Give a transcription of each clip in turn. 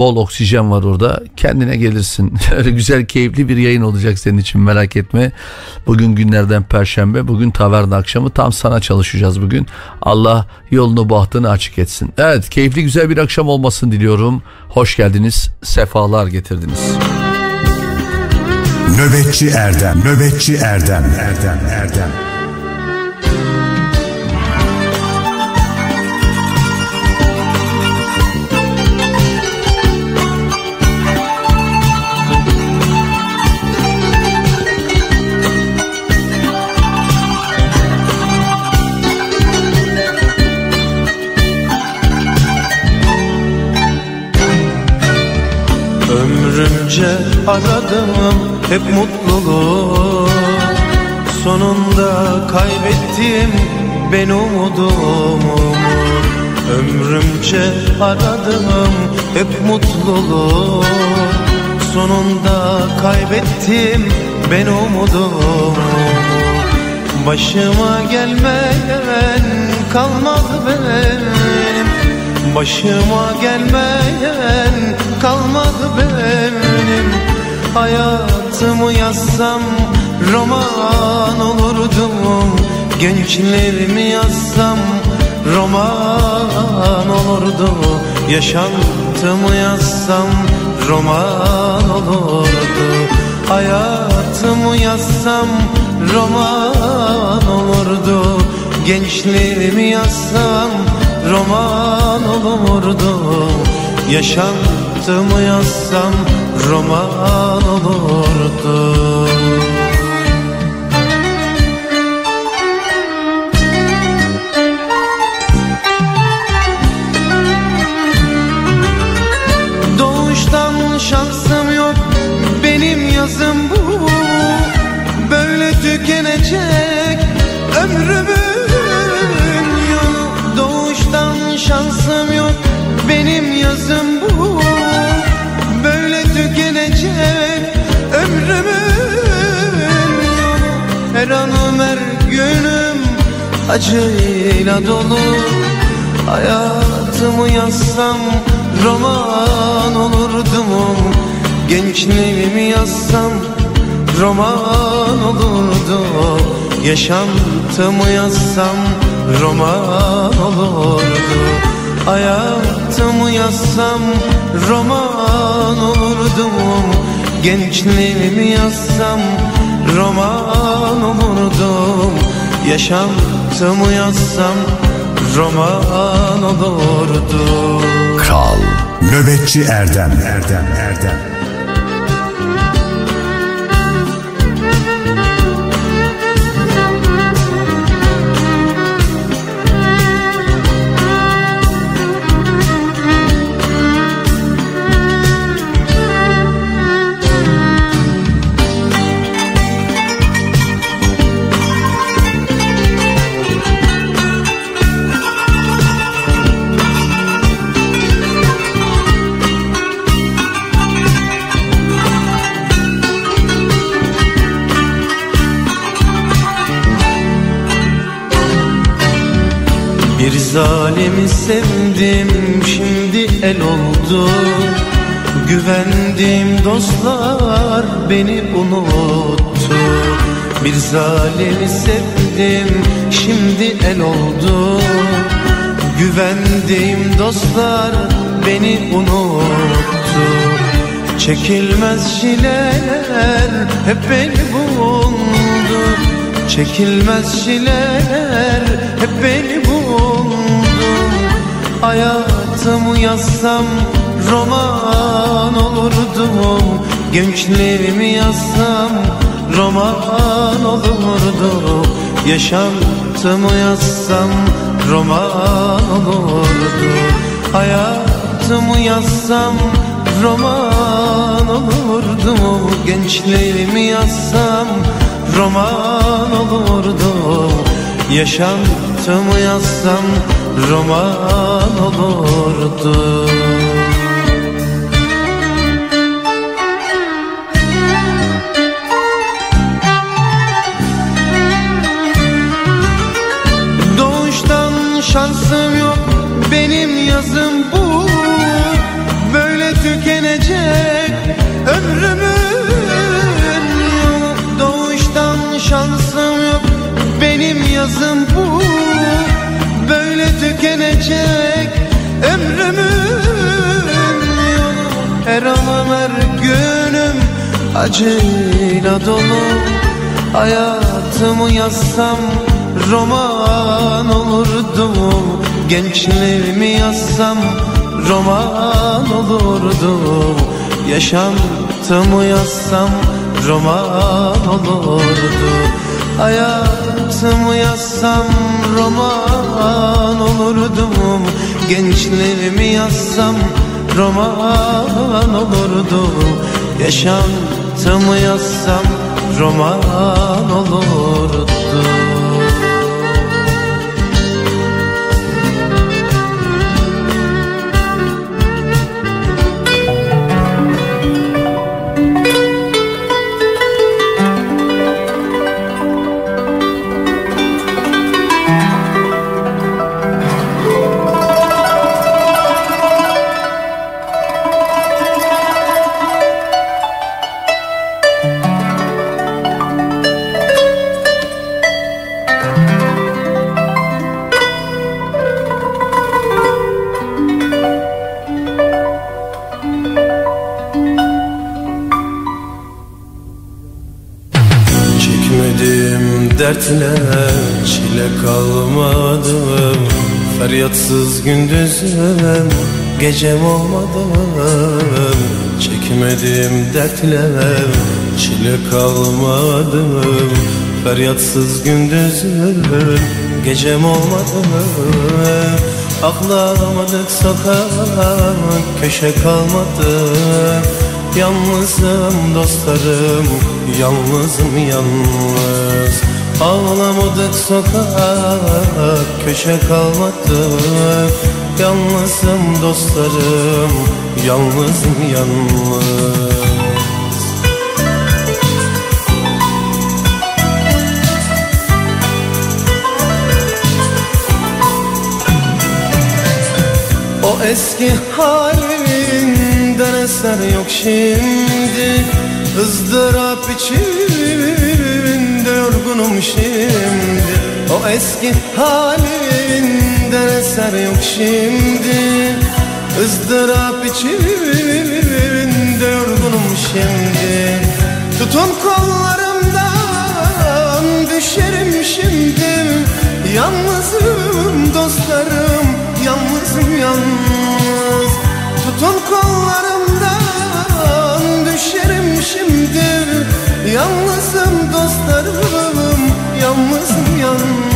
Bol oksijen var orada. Kendine gelirsin. Öyle güzel keyifli bir yayın olacak senin için merak etme. Bugün günlerden perşembe. Bugün taverna akşamı. Tam sana çalışacağız bugün. Allah yolunu bahtını açık etsin. Evet keyifli güzel bir akşam olmasını diliyorum. Hoş geldiniz. Sefalar getirdiniz. Nöbetçi Erdem, Nöbetçi Erdem, Erdem, Erdem. Ömrümce aradım hep mutluluğu. Sonunda kaybettim ben umudumu Ömrümce aradım hep mutluluğu. Sonunda kaybettim ben umudumu Başıma gelmeyen kalmadı benim. Başıma gelmeyen kalmadı benim Hayatımı yazsam roman olurdu Gençlerimi yazsam roman olurdu Yaşantımı yazsam roman olurdu. Hayatımı yazsam roman olurdu. Gençliğimi yazsam roman olurdu. Yaşantımı yazsam roman olurdu acıyla dolu. Hayatımı yazsam roman olurdum. Gençliğimi yazsam roman olurdu. Yaşantımı yazsam roman olurdu. Hayatımı yazsam roman olurdum Gençliğimi yazsam roman olurdum Yaşantımı yazsam roman olurdu Kral Nöbetçi Erdem, Erdem, Erdem. Zalimi sevdim şimdi el oldu. Güvendiğim dostlar beni unuttu. Bir zalimi sevdim şimdi el oldu. Güvendiğim dostlar beni unuttu. Çekilmez çileler hep beni buldu. Çekilmez çileler hep beni Hayatımı yazsam roman olurdum Gençliğimi yazsam roman olurdu Yaşantımı yazsam roman olurdu. Hayatımı yazsam roman olurdu Gençliğimi yazsam roman olurdu Yaşantımı yazsam roman olurdu. Doğuştan şansım yok benim yazım bu. Böyle tükenecek ömrümün yolu Doğuştan şansım yok benim yazım bu tükenecek ömrümün yolu Her anım her günüm acıyla dolu Hayatımı yazsam roman olurdu Gençliğimi yazsam roman olurdu Yaşantımı yazsam roman olurdu Hayat Hayatımı yazsam roman olurdum. Gençliğimi yazsam roman olurdu Yaşantımı yazsam roman olurdu dertle çile kalmadı Feryatsız gündüzüm gecem olmadı Çekmedim dertle çile kalmadı Feryatsız gündüzüm gecem olmadı Aklamadık sokak köşe kalmadı. Yalnızım dostlarım Yalnızım yalnız Ağlamadık sokak Köşe kalmadı. Yalnızım dostlarım Yalnızım yalnız. O eski halinden eser yok şimdi. Izdırap içinde yorgunum şimdi. O eski halinden eser yok şimdi. Izdırap içinde yorgunum şimdi. Tutun kollarımdan düşerim şimdi. Yalnızım dostlarım yalnızım yalnız. Tutun kollarımdan dostlarım yalnızım yalnız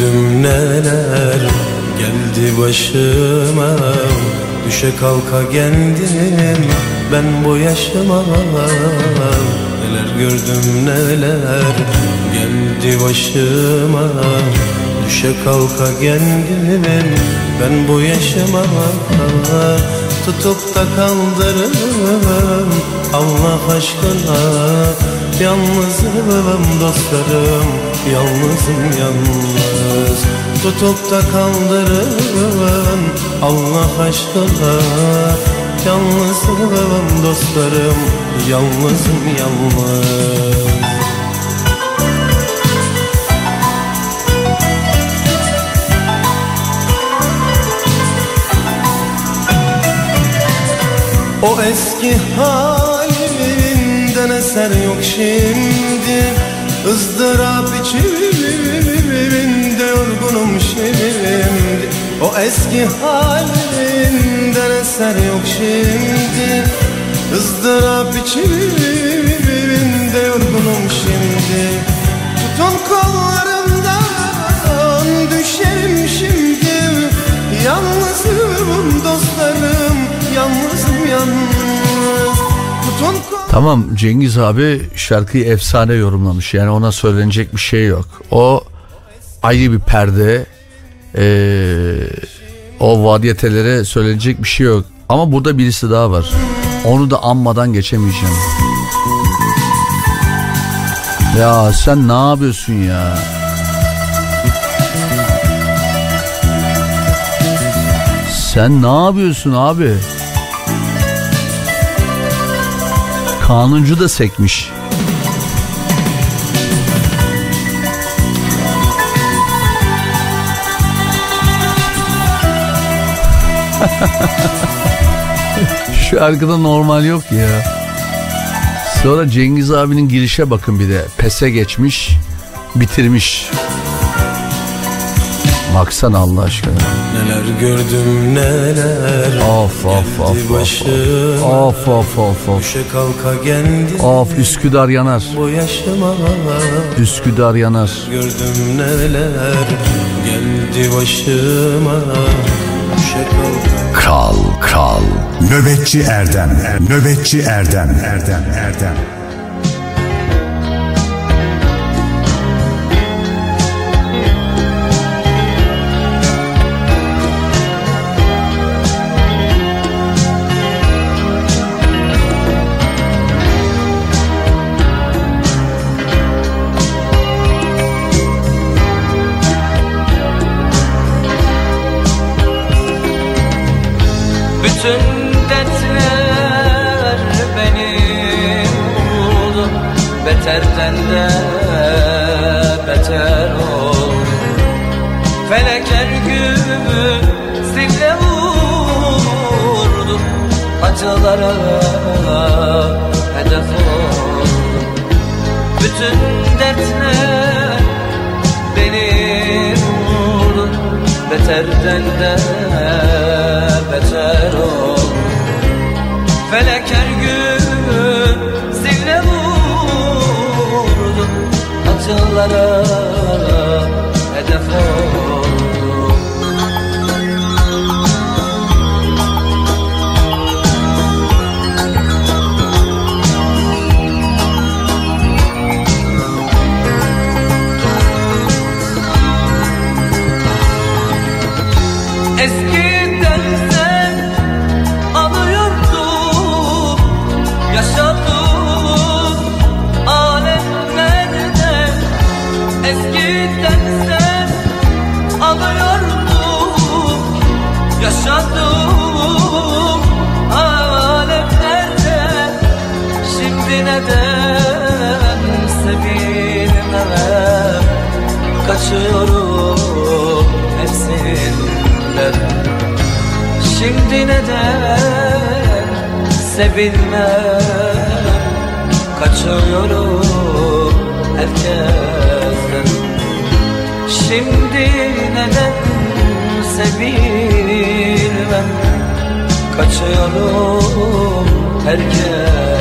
gördüm neler geldi başıma. Düşe kalka geldim ben bu yaşıma. Neler gördüm neler geldi başıma. Düşe kalka geldim ben bu yaşıma. Tutup da kaldırırım Allah aşkına. Yalnızım dostlarım Yalnızım yalnız Tutup da kaldırın Allah aşkına Yalnızım dostlarım Yalnızım yalnız. O eski halinden eser yok şimdi. Izdırap içimde yorgunum şimdi O eski halinden eser yok şimdi. Izdırap içimde yorgunum şimdi. Tutun kollarımdan düşerim şimdi. Yalnızım dostlarım yalnızım yalnız. Tutun Tamam Cengiz abi şarkıyı efsane yorumlamış. Yani ona söylenecek bir şey yok. O ayrı bir perde. Ee, o vadiyetelere söylenecek bir şey yok. Ama burada birisi daha var. Onu da anmadan geçemeyeceğim. Ya sen ne yapıyorsun ya? Sen ne yapıyorsun abi? Kanuncu da sekmiş. Şu arkada normal yok ya. Sonra Cengiz abinin girişe bakın bir de. Pese geçmiş, bitirmiş. Baksana Allah aşkına. Neler gördüm neler. Of of of of. Of of of of. Of Üsküdar yanar. Üsküdar yanar. gördüm neler. Geldi başıma. Kral Kral. Nöbetçi Erdem. Er- Nöbetçi Erdem. Erdem Erdem serrende Acılara Şimdi neden? Sevilmem Kaçıyorum herkesten. Şimdi neden sevilmem? Kaçıyorum herkesten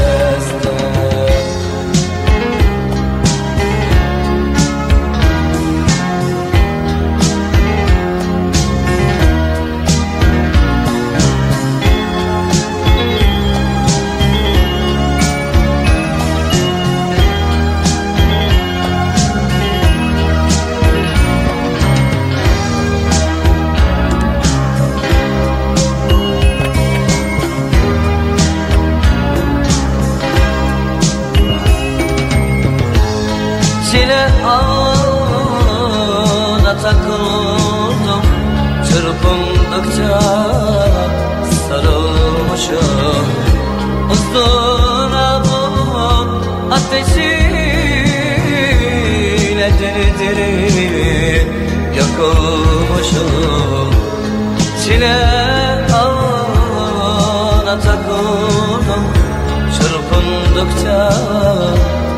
Çırpındıkça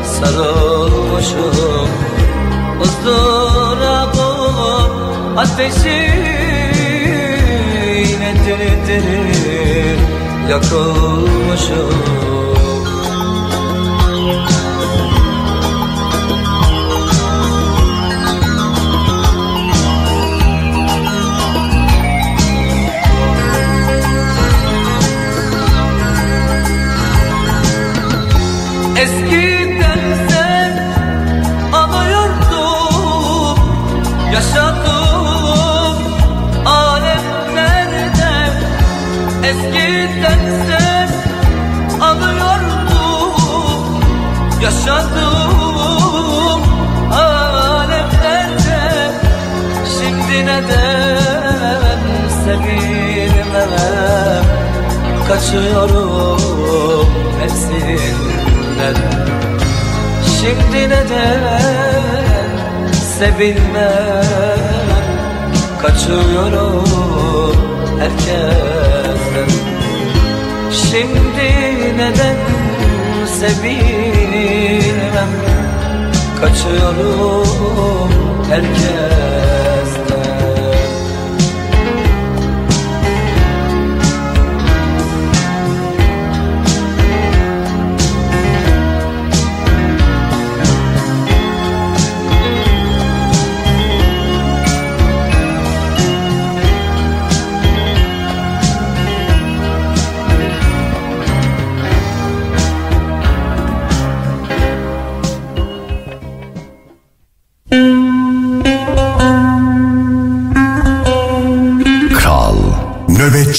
sarılmışım ızdırabım ateşiyle diri diri yakılmışım bilmem. Kaçıyorum herkesten. Şimdi nedense bilmem Kaçıyorum herkesten.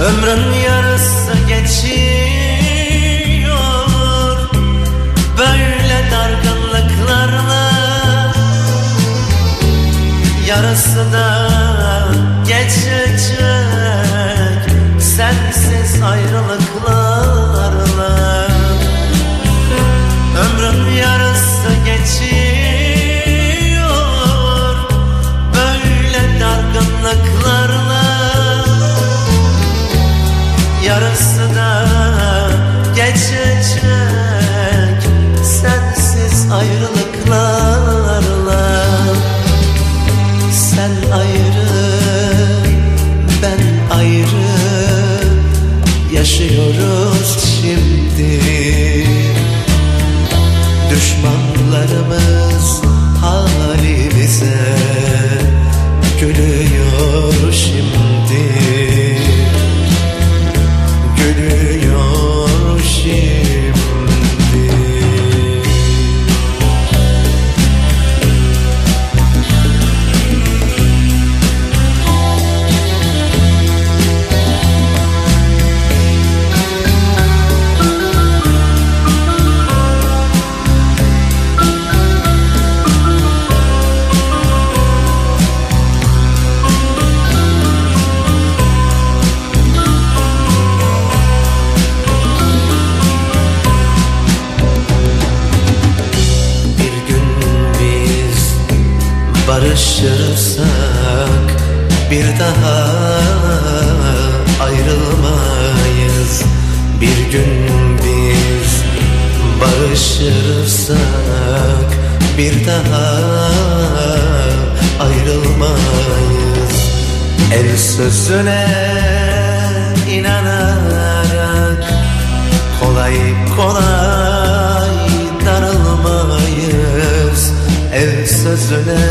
Ömrün yarısı geçiyor. Böyle dargınlıklarla Yarısı da geçecek. Sensiz ayrılık bir daha ayrılmayız El sözüne inanarak kolay kolay darılmayız. El sözüne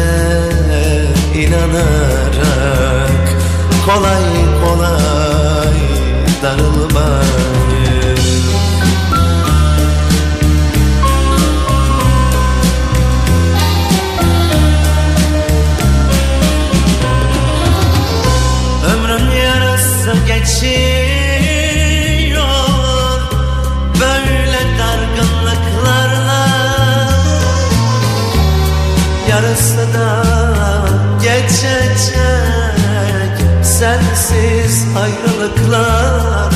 inanarak kolay kolay darılmayız geçiyor Böyle dargınlıklarla. Yarısı da geçecek Sensiz ayrılıklarla.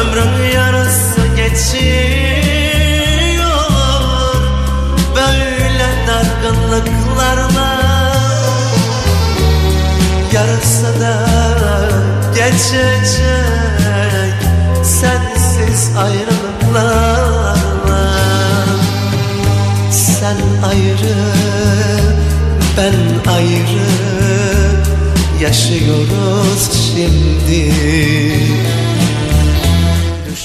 Ömrün yarısı geçiyor geçecek Sensiz ayrılıklarla Sen ayrı, ben ayrı Yaşıyoruz şimdi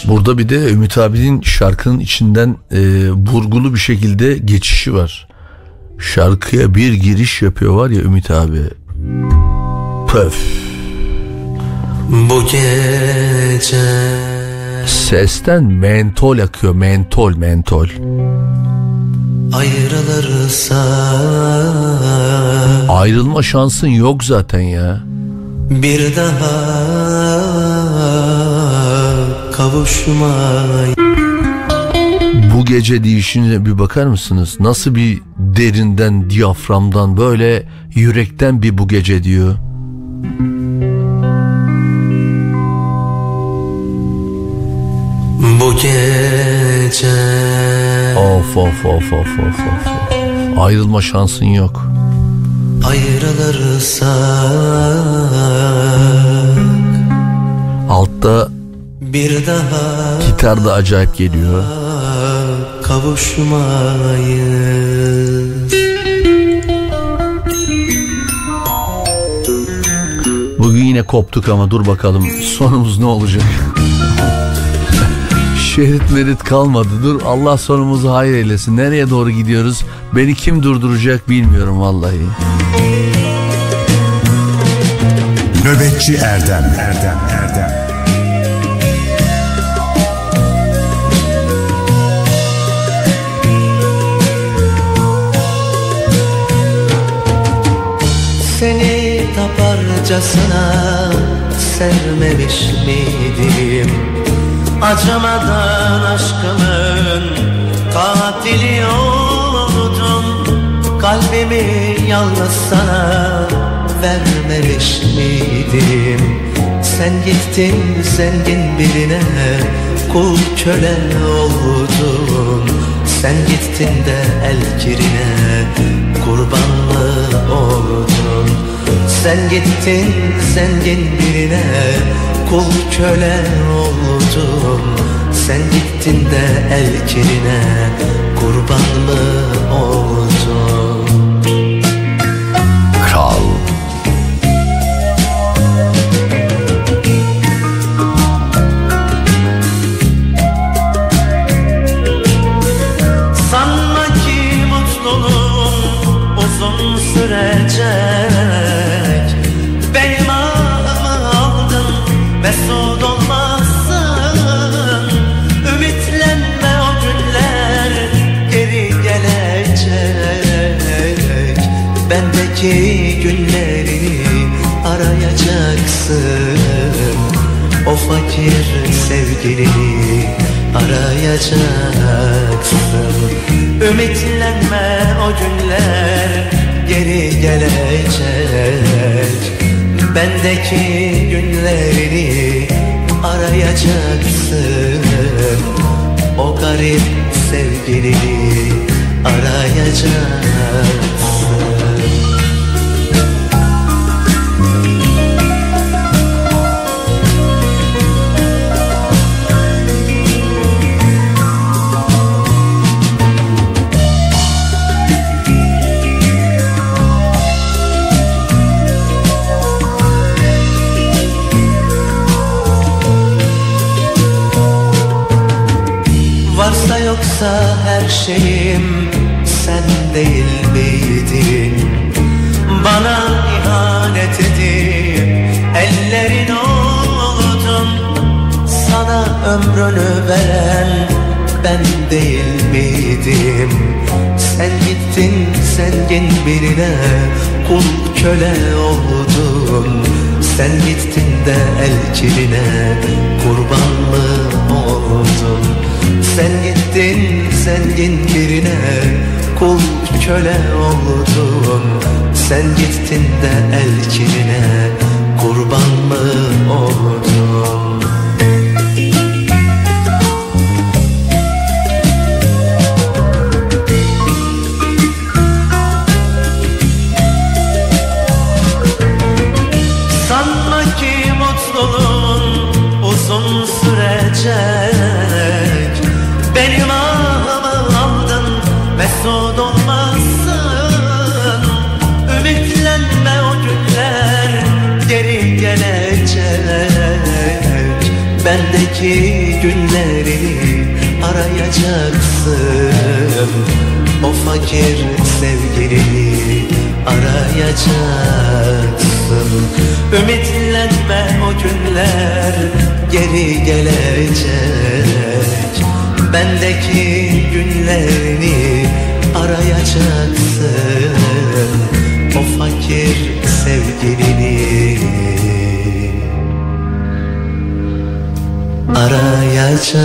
Burada bir de Ümit abinin şarkının içinden e, vurgulu bir şekilde geçişi var. Şarkıya bir giriş yapıyor var ya Ümit abi. Pöf. Bu gece Sesten mentol akıyor. Mentol mentol. ayrılırsak Ayrılma şansın yok zaten ya. Bir daha kavuşmayı Bu gece deyişine bir bakar mısınız? Nasıl bir derinden, diyaframdan böyle yürekten bir bu gece diyor. Gece Of of of of of of. of. Ayrılma şansın yok. ayrılırsak Altta Bir daha gitar da acayip geliyor. kavuşmayız Bugün yine koptuk ama dur bakalım sonumuz ne olacak? Şerit merit kalmadı. Dur Allah sonumuzu hayır eylesin. Nereye doğru gidiyoruz? Beni kim durduracak bilmiyorum vallahi. Nöbetçi Erdem Erdem Erdem Seni taparcasına sevmemiş miydim Acımadan aşkımın katili oldum. Kalbimi yalnız sana vermemiş miydim? Sen gittin zengin birine kul köle oldun. Sen gittin de el kirine kurbanlı oldun? Sen gittin zengin birine kul köle oldun Sen gittin de el kirine kurbanlı oldun arayacaksın. O fakir sevgilini arayacaksın. Ümitlenme o günler geri gelecek. Bendeki günlerini arayacaksın. O garip sevgilini arayacaksın ömrünü veren ben değil miydim? Sen gittin zengin birine kul köle oldun. Sen gittin de elçiline kurban mı oldun? Sen gittin zengin birine kul köle oldun. Sen gittin de elçiline kurban mı oldun arayacaksın. O fakir sevgilini arayacaksın. Ümitlenme o günler geri gelecek. Bendeki günlerini arayacaksın. O fakir sevgilini arayacaksın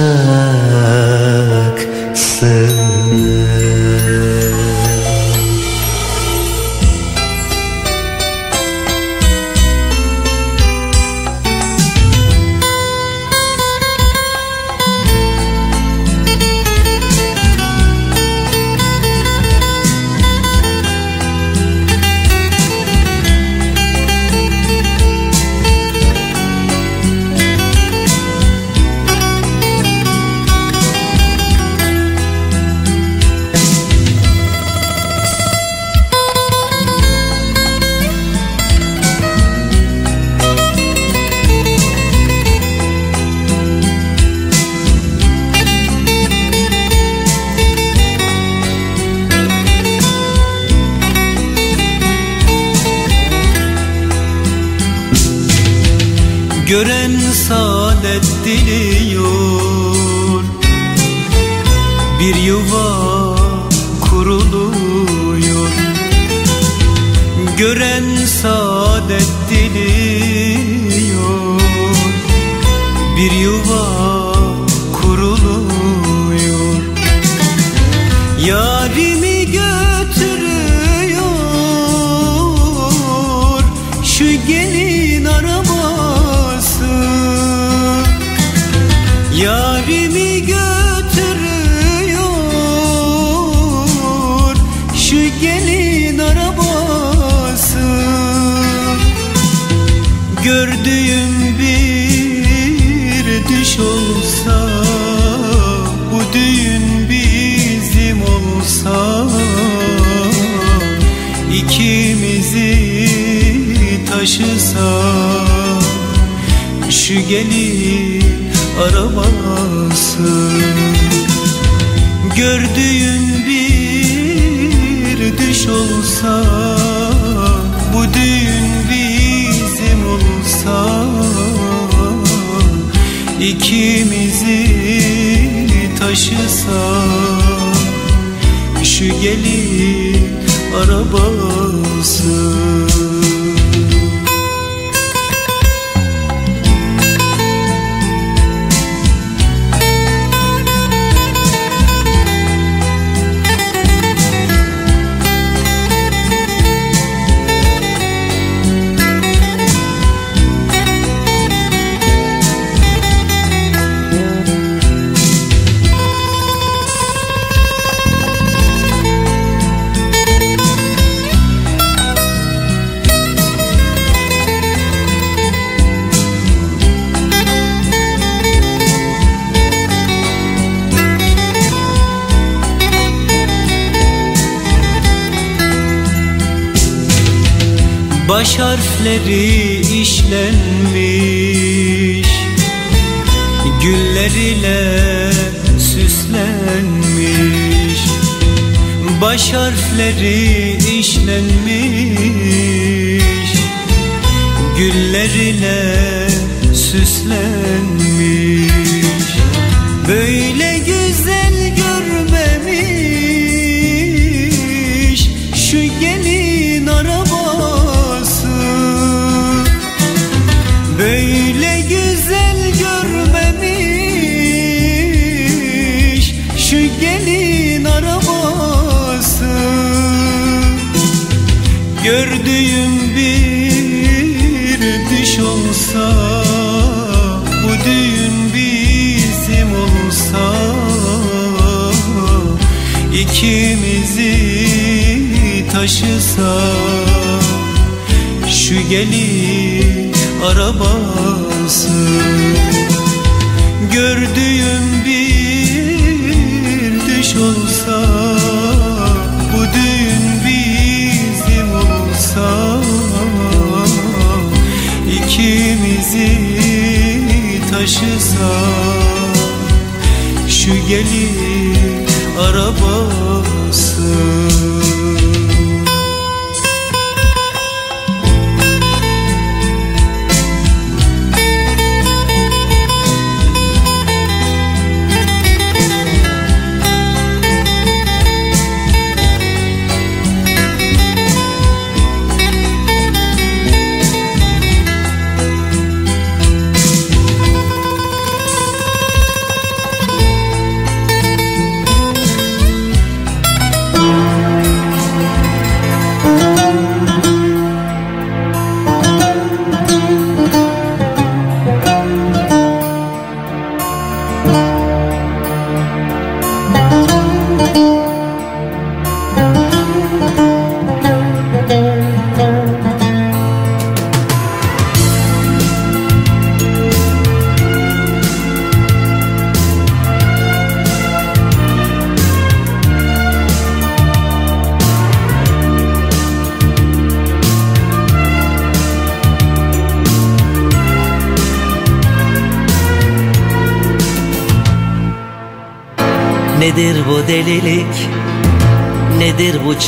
harfleri işlenmiş Şu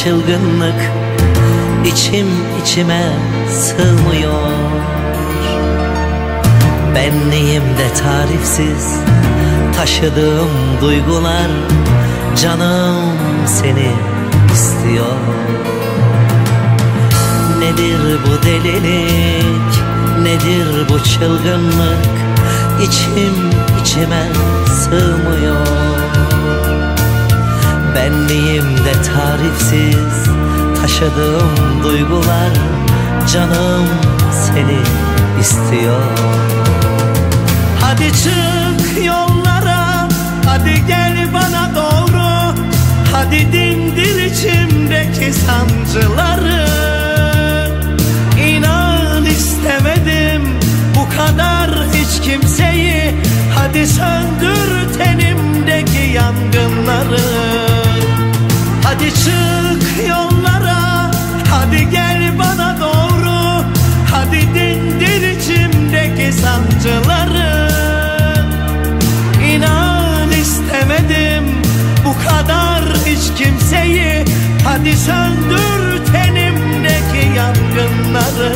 çılgınlık İçim içime sığmıyor. Benliğimde tarifsiz Taşıdığım duygular Canım seni istiyor. Nedir bu delilik Nedir bu çılgınlık İçim içime sığmıyor Benliğimde tarifsiz taşıdığım duygular Canım seni istiyor. Hadi çık yollara Hadi gel bana doğru. Hadi dindir içimdeki sancıları. İnan istemedim bu kadar hiç kimseyi. Hadi söndür tenimdeki yangınları Hadi çık yollara Hadi gel bana doğru. Hadi dindir içimdeki sancıları. İnan istemedim bu kadar hiç kimseyi. Hadi söndür tenimdeki yangınları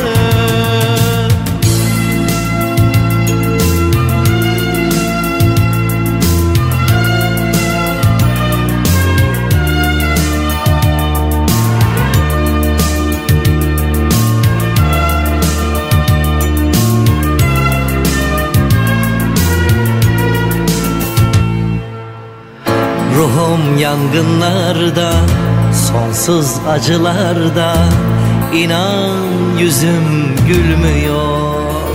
Ruhum yangınlarda Sonsuz acılarda. İnan yüzüm gülmüyor.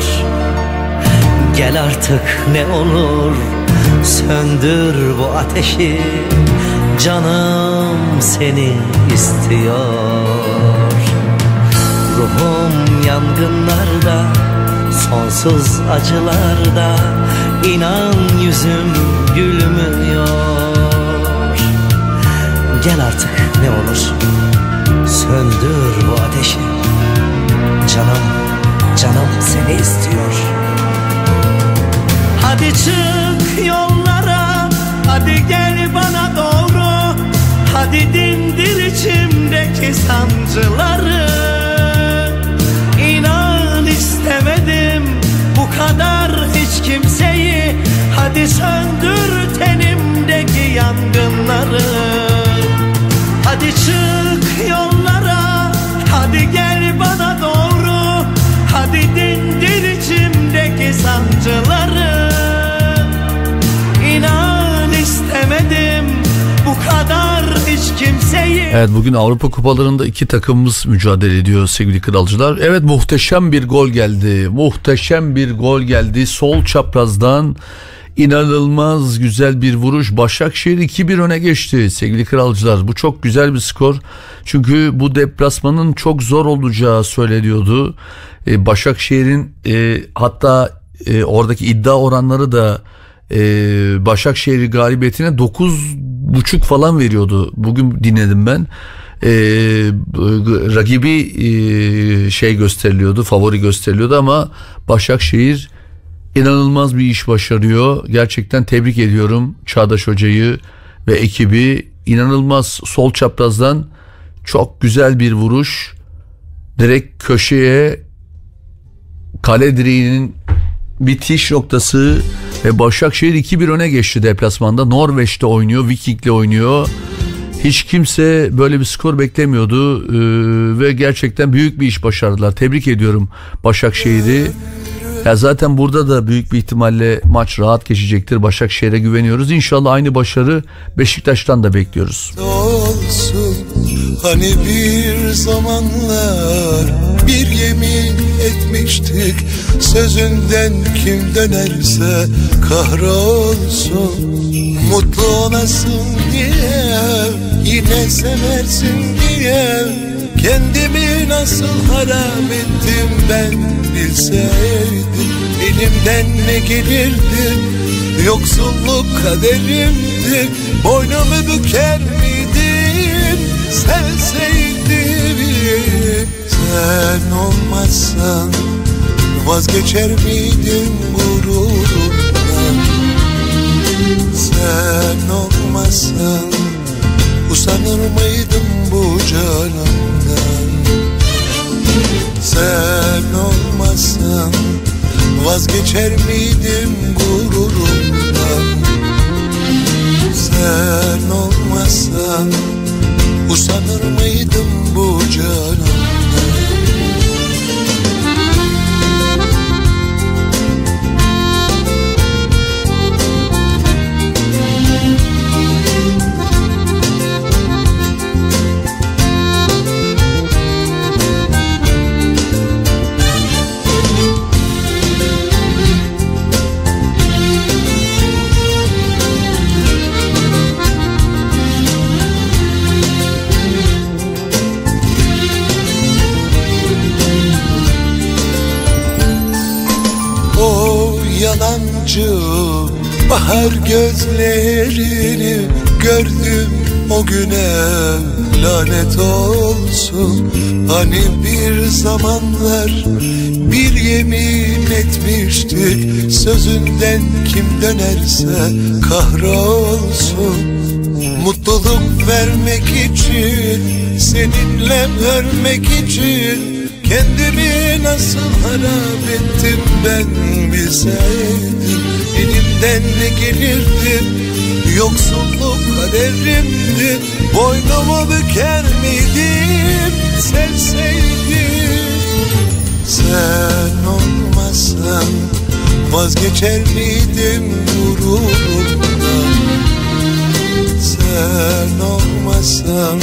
Gel artık ne olur Söndür bu ateşi. Canım seni istiyor. Ruhum yangınlarda Sonsuz acılarda. İnan yüzüm gülmüyor Gel artık ne olur. Söndür bu ateşi. Canım, canım seni istiyor. Hadi çık yollara Hadi gel bana doğru. Hadi dindir sancıları. İnan istemedim bu kadar hiç kimseyi. Hadi söndür tenimdeki yangınları Hadi çık yollara Hadi gel bana doğru Hadi dindir içimdeki sancıları İnan istemedim bu kadar hiç kimseyi Evet bugün Avrupa Kupalarında iki takımımız mücadele ediyor sevgili kralcılar. Evet muhteşem bir gol geldi. Muhteşem bir gol geldi. Sol çaprazdan inanılmaz güzel bir vuruş. Başakşehir 2-1 öne geçti sevgili kralcılar. Bu çok güzel bir skor. Çünkü bu deplasmanın çok zor olacağı söyleniyordu. Ee, Başakşehir'in e, hatta e, oradaki iddia oranları da e, Başakşehir galibiyetine 9.5 falan veriyordu. Bugün dinledim ben. E, rakibi e, şey gösteriliyordu, favori gösteriliyordu ama Başakşehir inanılmaz bir iş başarıyor. Gerçekten tebrik ediyorum Çağdaş Hoca'yı ve ekibi. İnanılmaz sol çaprazdan çok güzel bir vuruş. Direkt köşeye kale direğinin bitiş noktası ve Başakşehir 2-1 öne geçti deplasmanda. Norveç'te oynuyor, Viking'le oynuyor. Hiç kimse böyle bir skor beklemiyordu ee, ve gerçekten büyük bir iş başardılar. Tebrik ediyorum Başakşehir'i. Ya zaten burada da büyük bir ihtimalle maç rahat geçecektir. Başakşehir'e güveniyoruz. İnşallah aynı başarı Beşiktaş'tan da bekliyoruz. olsun Hani bir zamanlar bir yemin etmiştik Sözünden kim dönerse kahrolsun Mutlu olasın diye yine seversin diye Kendimi nasıl harap ettim ben bilseydim? Elimden ne gelirdi? Yoksulluk kaderimdi. Boynumu büker miydim? Sevseydim. Sen olmazsan Vazgeçer miydim gururumdan? Sen olmazsan Usanır mıydım bu canımdan. Sen olmazsan Vazgeçer miydim gururumdan? Sen olmazsan Usanır mıydım bu canımdan bahar gözlerini gördüm o güne lanet olsun. Hani bir zamanlar bir yemin etmiştik Sözünden kim dönerse kahrolsun. Mutluluk vermek için Seninle ölmek için Kendimi nasıl harap ettim ben bilseydim Elimden ne gelirdi? Yoksulluk kaderimdi Boynumu büker miydim Sevseydim Sen olmazsan Vazgeçer miydim gururumdan? Sen olmazsan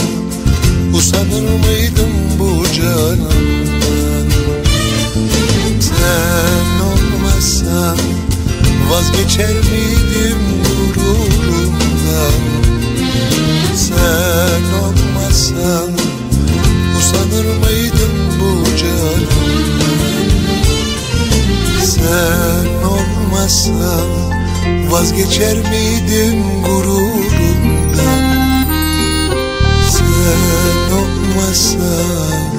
Usanır mıydım bu canımdan? Sen olmazsan Vazgeçer miydim gururumdan? Sen olmazsan Usanır mıydım bu canımdan? Sen olmazsan Vazgeçer miydim gururumdan? Sen olmazsan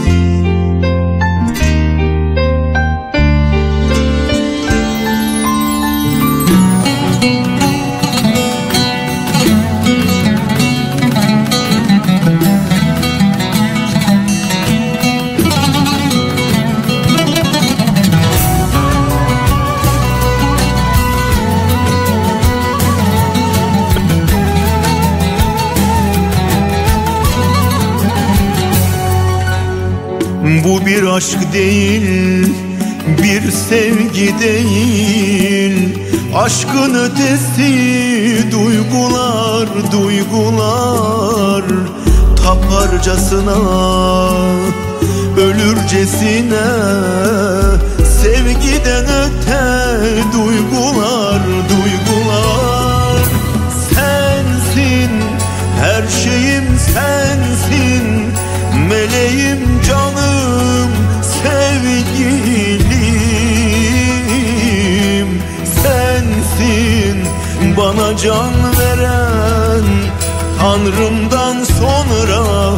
Bu bir aşk değil bir sevgi değil. Aşkın ötesi duygular duygular Taparcasına ölürcesine Sevgiden öte duygular duygular. Sensin her şeyim sensin bana can veren Tanrımdan sonra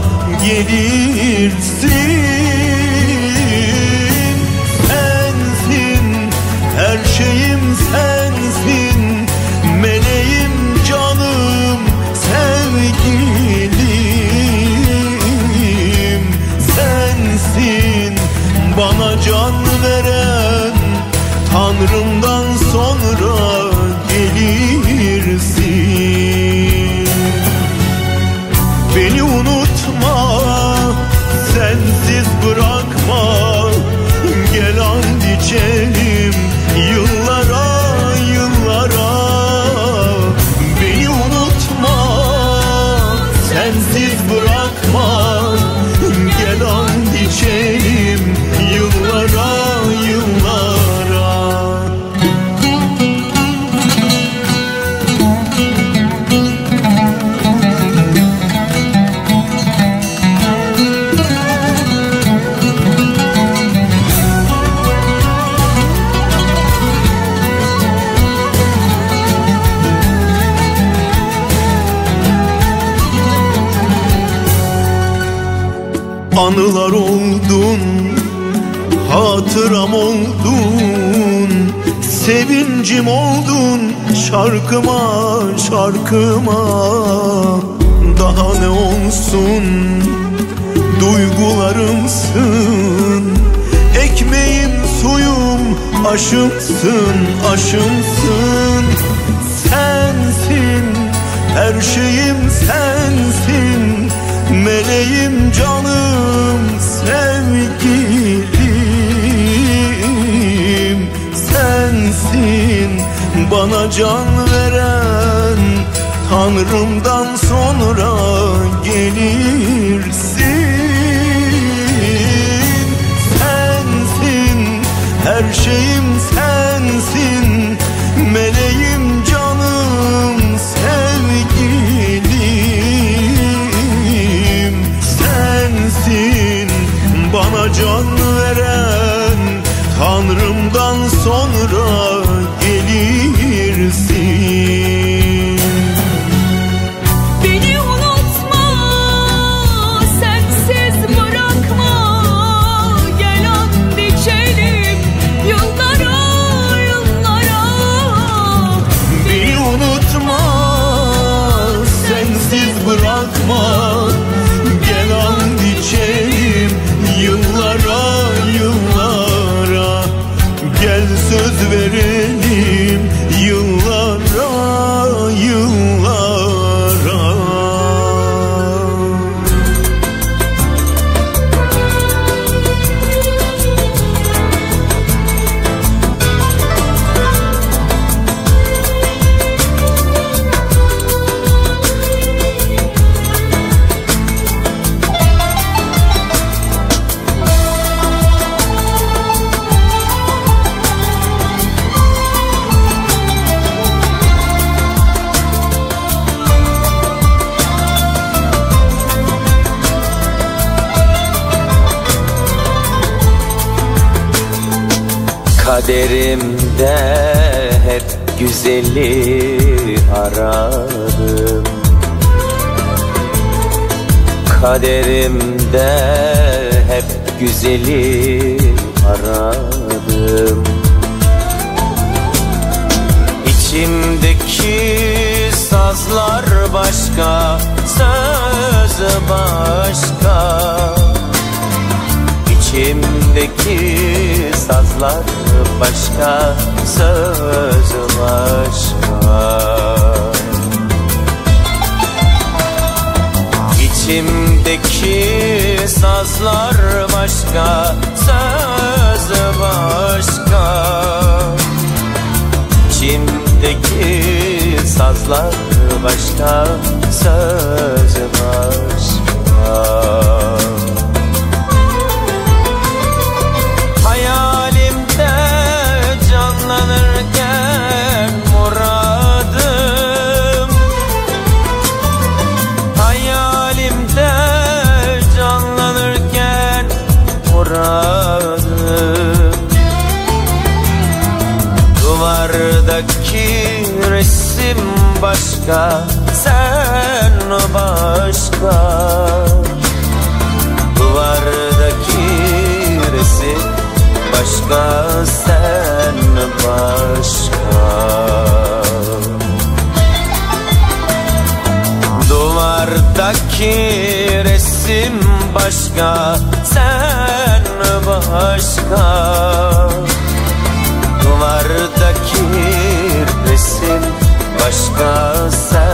gelirsin oldun Sevincim oldun Şarkıma şarkıma. Daha ne olsun Duygularımsın Ekmeğim suyum Aşımsın aşımsın. Sensin her şeyim sensin Meleğim canım sevgilim bana can veren Tanrımdan sonra gelirsin. Sensin her şeyim sensin Meleğim canım sevgilim. Sensin bana can güzeli aradım. Kaderimde hep güzeli aradım. İçimdeki sazlar başka, sözü başka. İçimdeki sazlar başka, sözü başka. İçimdeki sazlar başka Sözü başka. İçimdeki sazlar başka Sözü başka başka Sen başka. Duvardaki resim başka Sen başka. Duvardaki resim başka Sen başka. Duvardaki başka Sen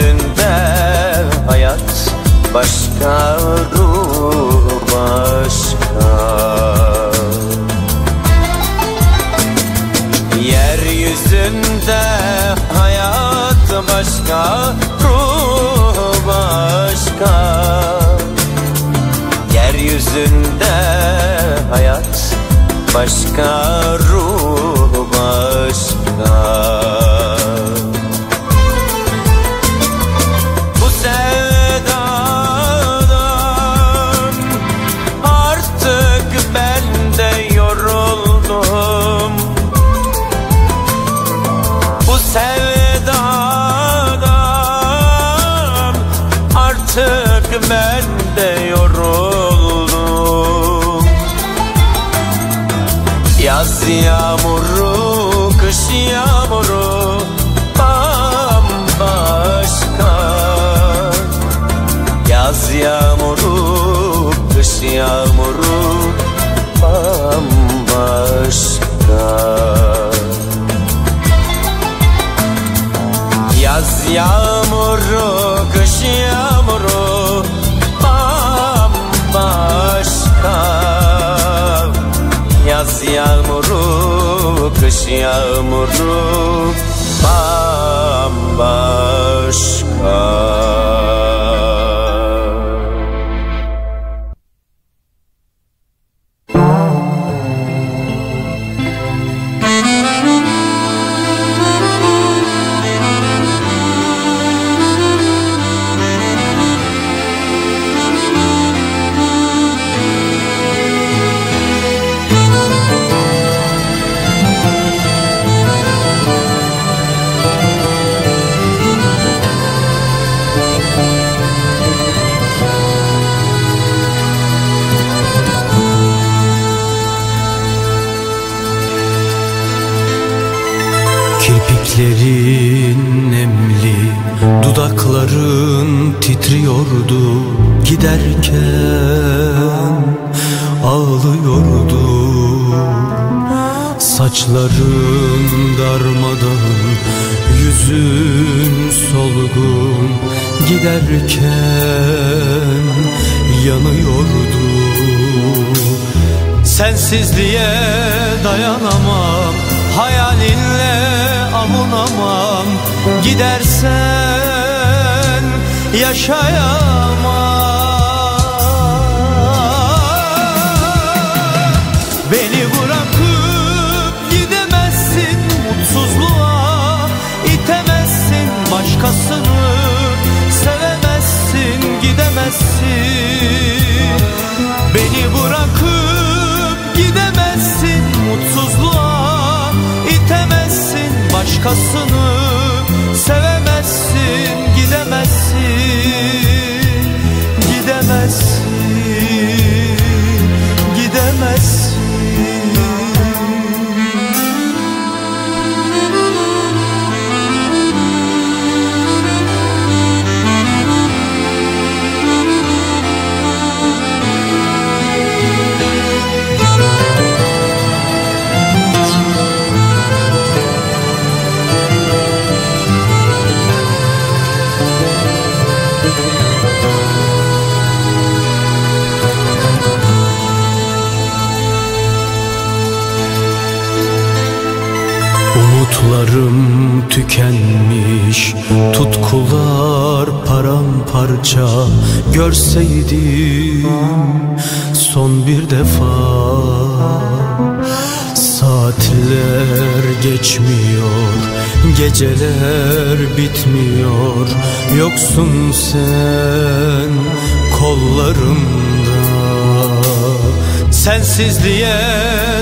Yeryüzünde hayat başka, ruh başka. Yeryüzünde hayat başka, ruh başka. Yeryüzünde hayat başka, Yaz yağmuru, kış yağmuru bambaşka. Yaz yağmuru, kış yağmuru bambaşka. Yaz yağmuru, kış yağmuru bambaşka Yaz yağmuru, kış yağmuru bambaşka titriyordu Giderken ağlıyordu. Saçların darmadan Yüzün solgun Giderken yanıyordu. Sensizliğe dayanamam Hayalinle avunamam Gidersen yaşayamam. Beni bırakıp gidemezsin mutsuzluğa itemezsin başkasını sevemezsin gidemezsin. Beni bırakıp gidemezsin mutsuzluğa itemezsin başkasını sevemezsin gidemezsin Umutlarım tükenmiş Tutkular paramparça. Görseydim son bir defa. Saatler geçmiyor Geceler bitmiyor. Yoksun sen kollarımda. Sensizliğe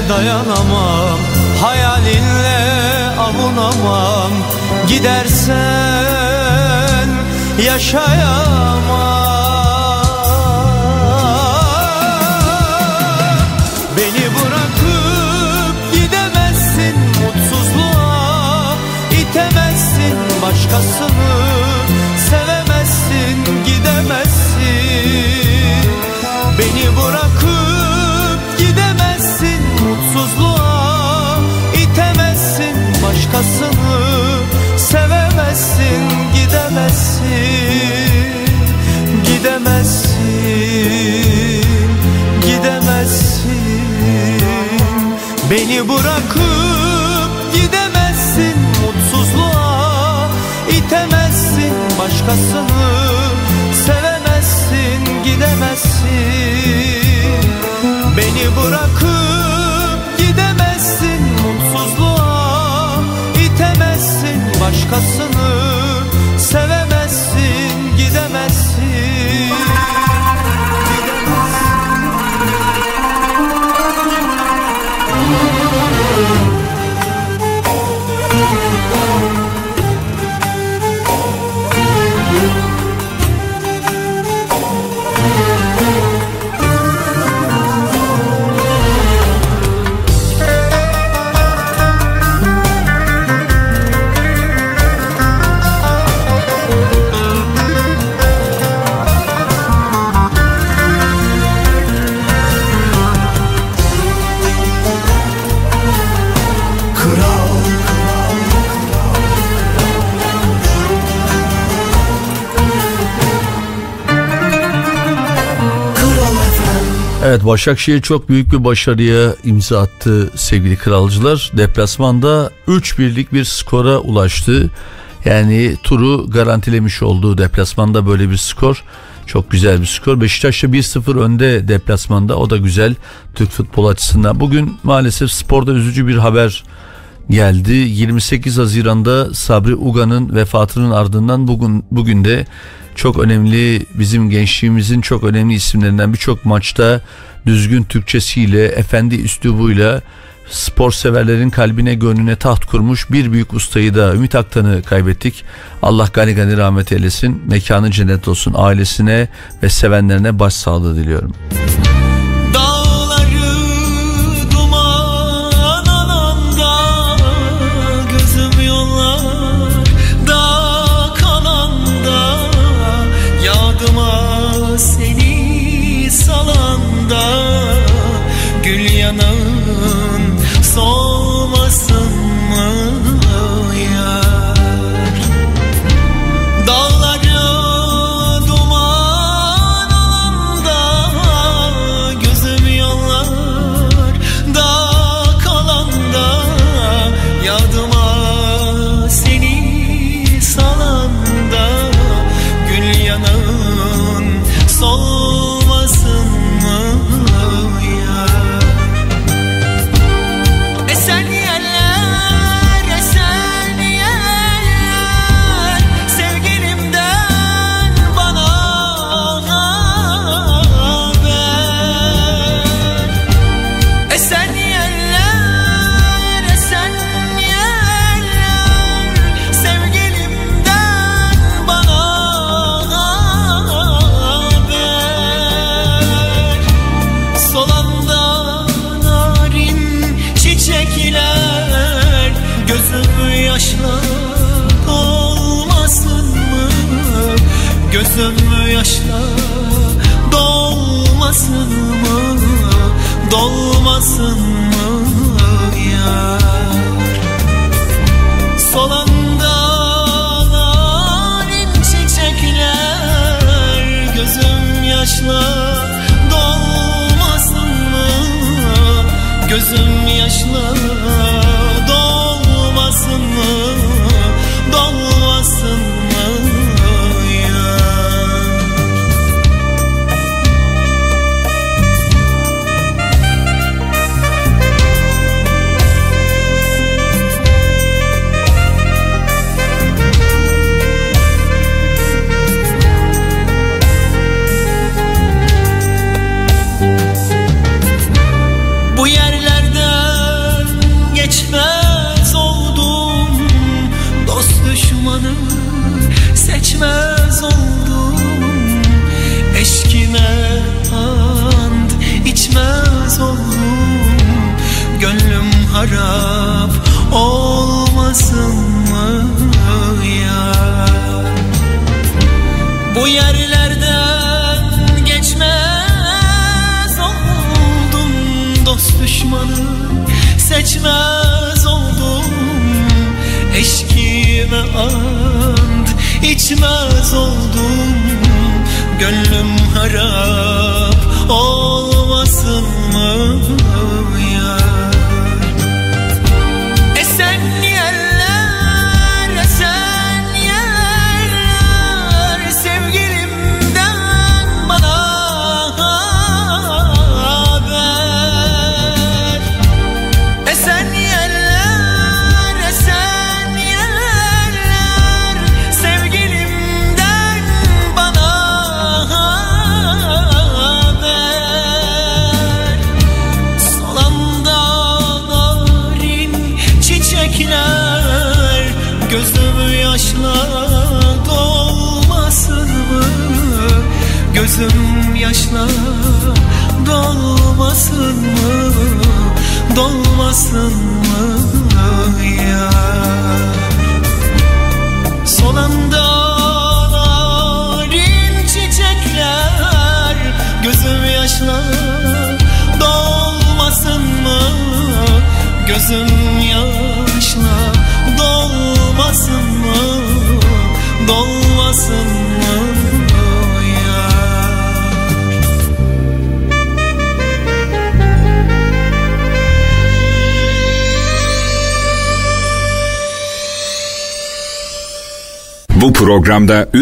dayanamam Hayalinle avunamam Gidersen yaşayamam. Beni bırakıp gidemezsin Mutsuzluğa itemezsin Başkasını Başkasını sevemezsin Gidemezsin Gidemezsin Gidemezsin. Beni bırakıp gidemezsin Mutsuzluğa itemezsin. Başkasını sevemezsin Gidemezsin. Beni bırakıp Başkasını Evet Başakşehir çok büyük bir başarıya imza attı sevgili kralcılar. Deplasmanda 3 birlik bir skora ulaştı. Yani turu garantilemiş olduğu deplasmanda böyle bir skor. Çok güzel bir skor. Beşiktaş'ta 1-0 önde deplasmanda. O da güzel Türk futbol açısından. Bugün maalesef sporda üzücü bir haber geldi. 28 Haziran'da Sabri Uga'nın vefatının ardından bugün bugün de çok önemli bizim gençliğimizin çok önemli isimlerinden birçok maçta düzgün Türkçesiyle, efendi üslubuyla spor severlerin kalbine gönlüne taht kurmuş bir büyük ustayı da Ümit Aktan'ı kaybettik. Allah gani gani rahmet eylesin. Mekanı cennet olsun. Ailesine ve sevenlerine başsağlığı diliyorum. Dağları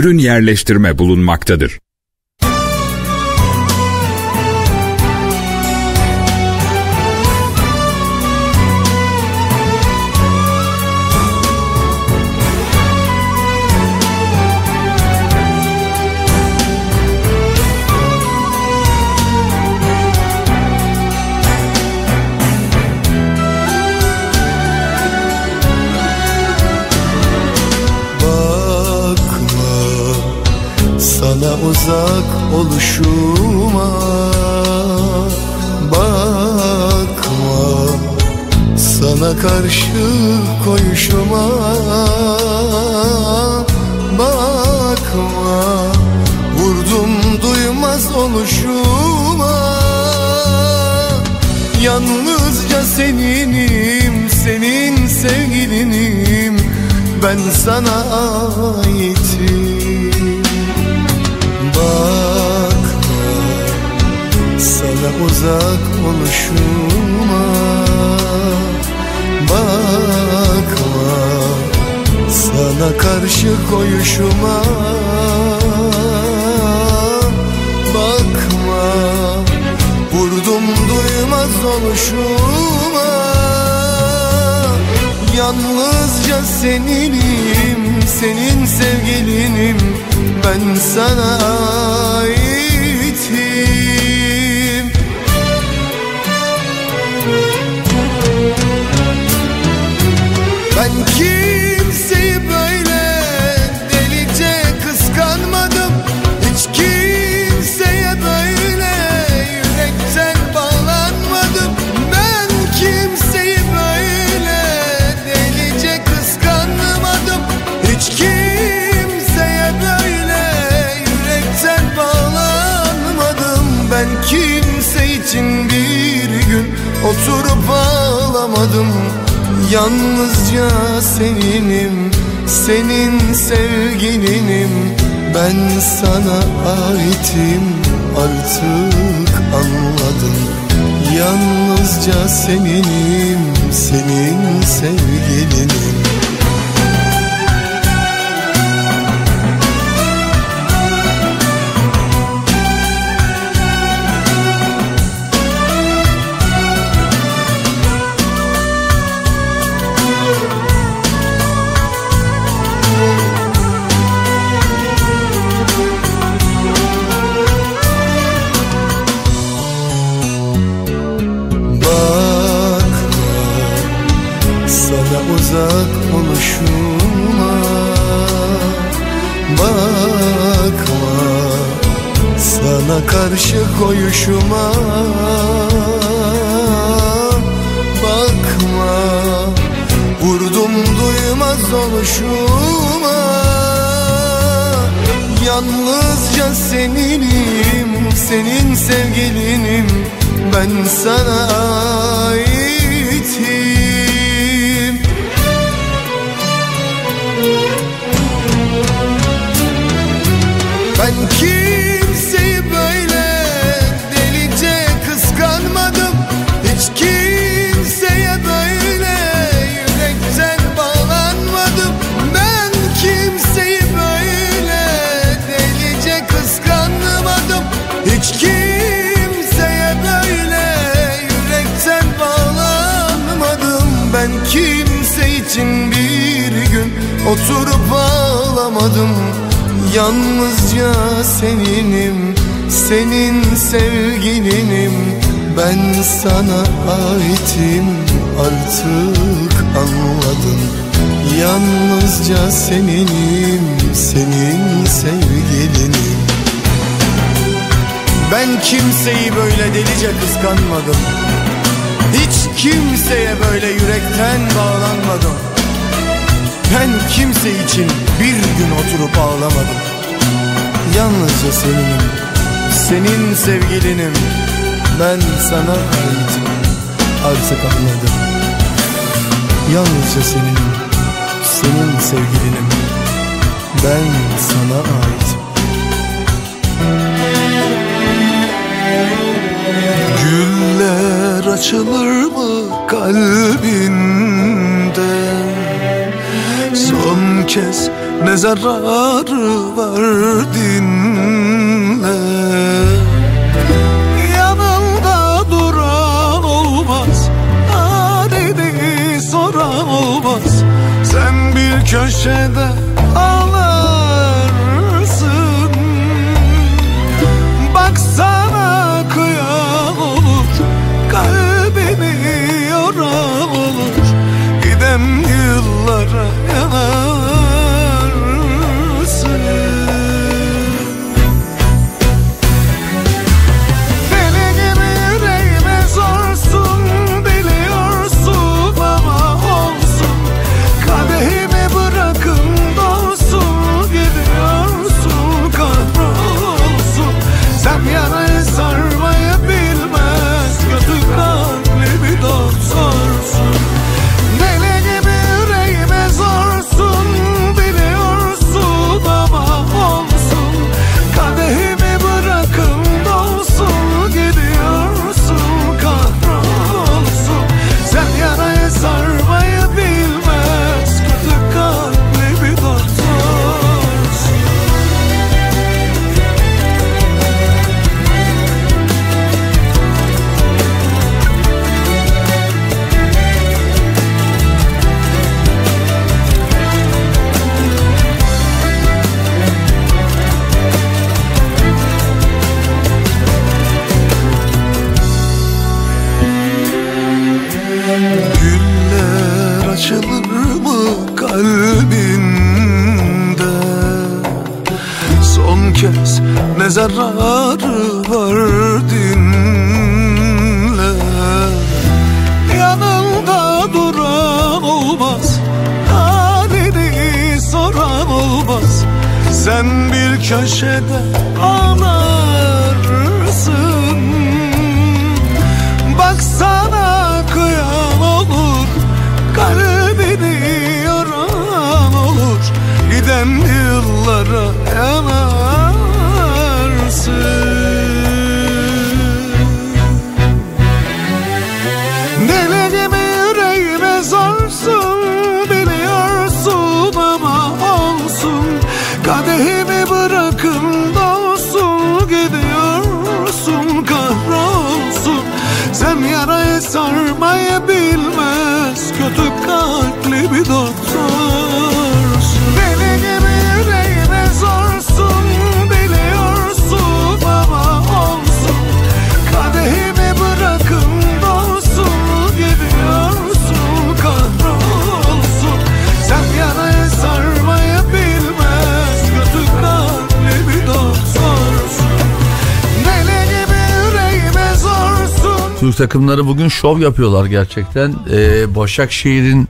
ürün yerleştirme bulunmaktadır. uzak oluşuma bakma. Sana karşı koyuşuma bakma. Vurdum duymaz oluşuma. Yalnızca seninim, senin sevgilinim. Ben sana aitim Bana uzak oluşuma Bakma. Sana karşı koyuşuma Bakma. Vurdum duymaz oluşuma. Yalnızca seninim Senin sevgilinim. Ben sana aitim. Oturup ağlamadım. Yalnızca seninim. Senin sevgilinim Ben sana aitim. Artık anladım. Yalnızca seninim. Senin sevgilinim koyuşuma. Bakma vurdum duymaz oluşuma. Yalnızca seninim, senin sevgilinim. Ben sana aitim oturup ağlamadım. Yalnızca seninim, senin sevgilinim Ben sana aitim. Artık anladım. Yalnızca seninim, senin sevgilinim. Ben kimseyi böyle delice kıskanmadım. Hiç kimseye böyle yürekten bağlanmadım ben kimse için bir gün oturup ağlamadım. Yalnızca seninim, senin sevgilinim. Ben sana aitim, artık anladım. Yalnızca seninim, senin sevgilinim. Ben sana aitim Güller açılır mı kalbinde Son kez ne zararı var dinle. Yanında duran olmaz Halini soran olmaz. Sen bir köşede ağlarsın bir köşede Türk takımları bugün şov yapıyorlar gerçekten. Ee, Başakşehir'in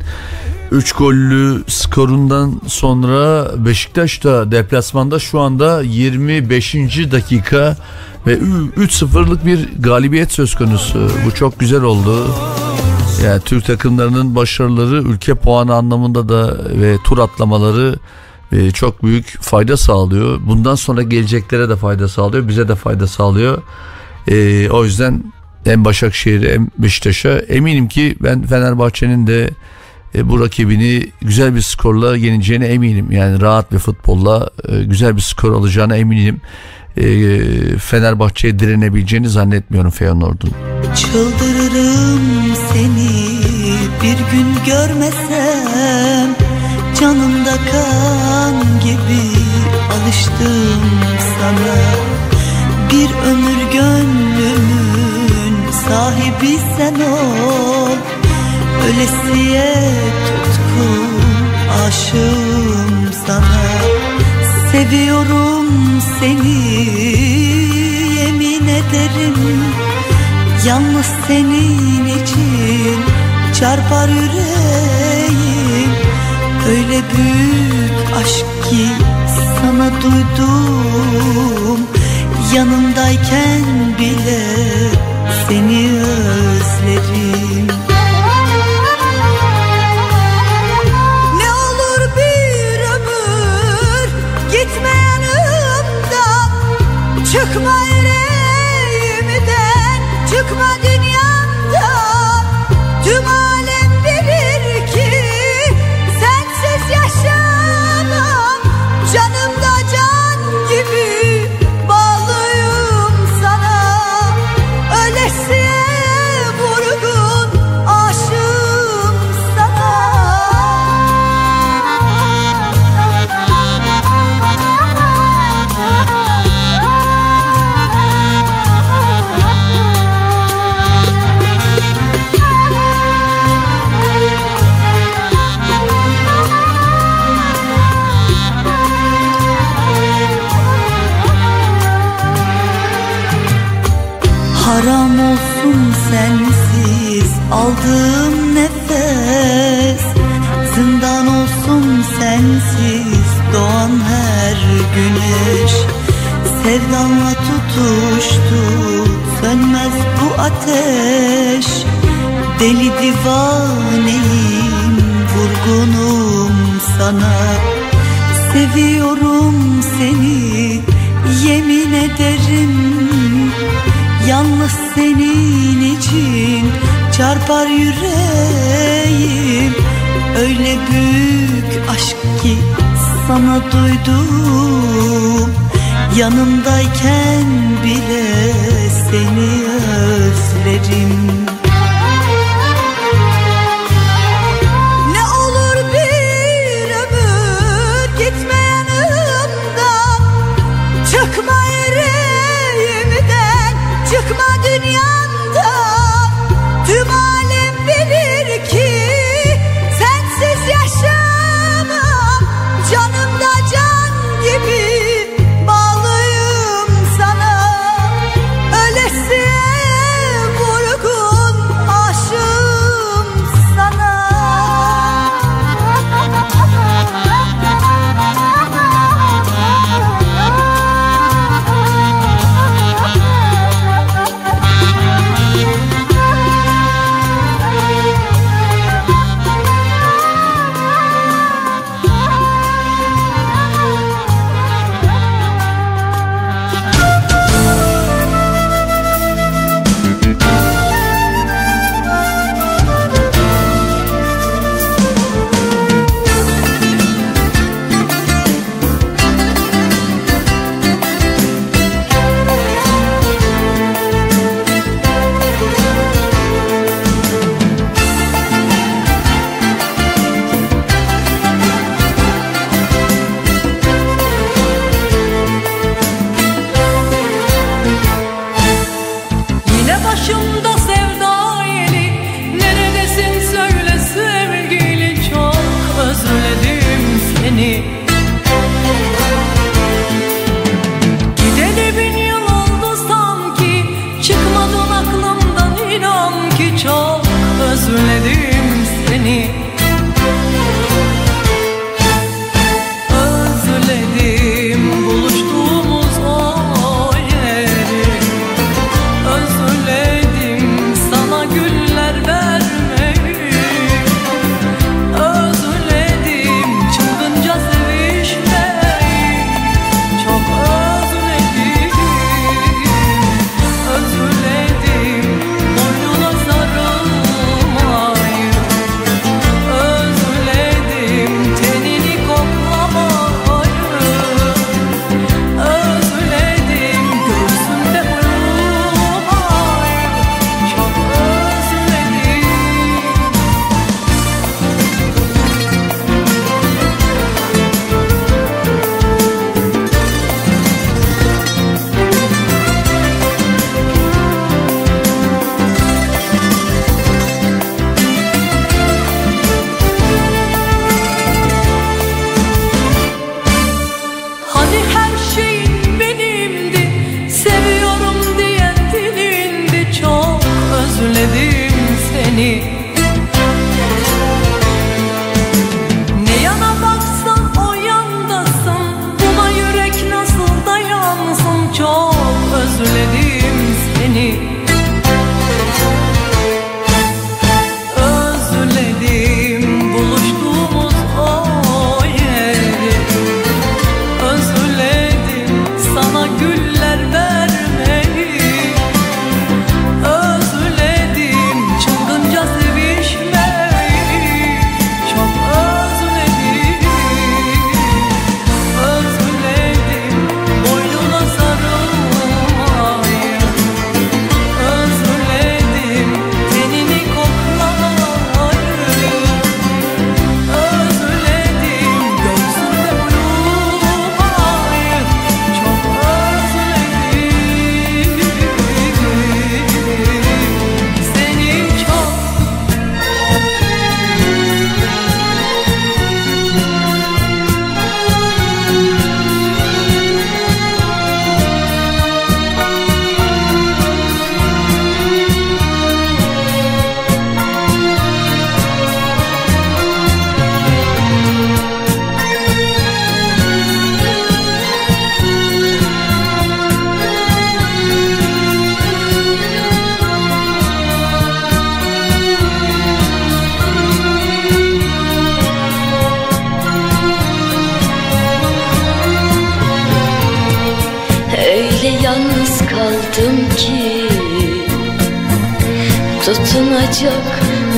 3 gollü skorundan sonra Beşiktaş da deplasmanda şu anda 25. dakika ve ü- 3-0'lık bir galibiyet söz konusu. Bu çok güzel oldu. Yani Türk takımlarının başarıları ülke puanı anlamında da ve tur atlamaları e, çok büyük fayda sağlıyor. Bundan sonra geleceklere de fayda sağlıyor. Bize de fayda sağlıyor. E, o yüzden hem Başakşehir'e hem Beşiktaş'a eminim ki ben Fenerbahçe'nin de e, bu rakibini güzel bir skorla yeneceğine eminim. Yani rahat bir futbolla e, güzel bir skor alacağına eminim. E, Fenerbahçe'ye direnebileceğini zannetmiyorum Feyenoord'un. Çıldırırım seni bir gün görmesem Canımda kan gibi alıştım sana Bir ömür gönlümün sahibi sen ol. Ölesiye tutkun aşığım sana. Seviyorum seni yemin ederim. Yalnız senin için çarpar yüreğim. Öyle büyük aşk ki sana duydum Yanımdayken bile seni özlerim Ne olur bir ömür gitme yanımdan Çıkma yüreğimden Çıkma Sevdanla tutuştu sönmez bu ateş. Deli divaneyim vurgunum sana. Seviyorum seni yemin ederim. Yalnız senin için çarpar yüreğim. Öyle büyük aşk ki sana duydum Yanımdayken bile seni özlerim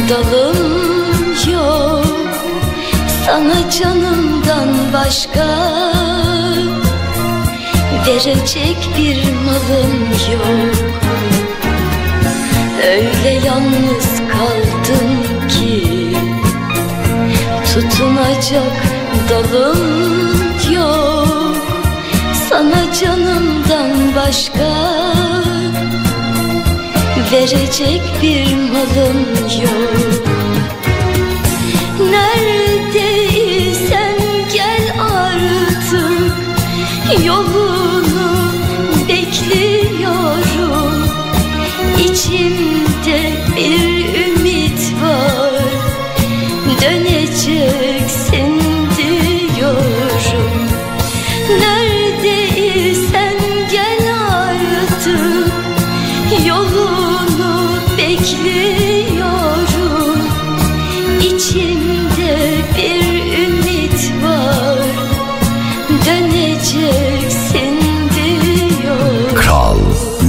dalım yok. Sana canımdan başka Verecek bir malım yok. Öyle yalnız kaldım ki Tutunacak dalım yok. Sana canımdan başka Verecek bir malım yok. Neredeysen gel artık Yolunu bekliyorum. İçimde bir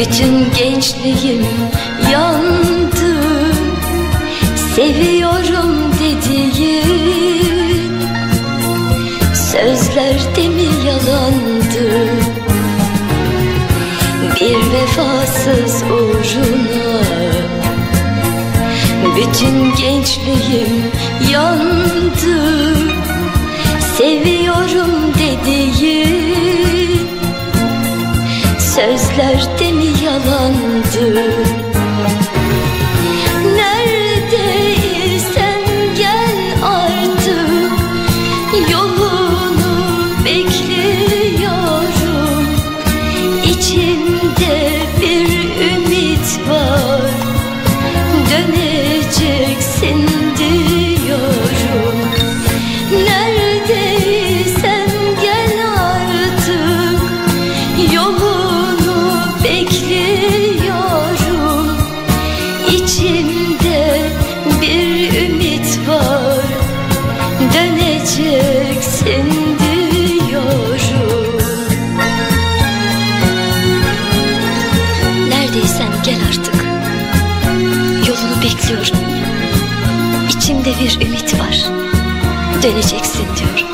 Bütün gençliğim yandı. Seviyorum dediğin Sözler de mi yalandı? Bir vefasız uğruna Bütün gençliğim yandı. Seviyorum dediğin Sözler de mi yalandı Döneceksin diyorum Neredeysen gel artık. Yolunu bekliyorum. İçimde bir ümit var. Döneceksin diyorum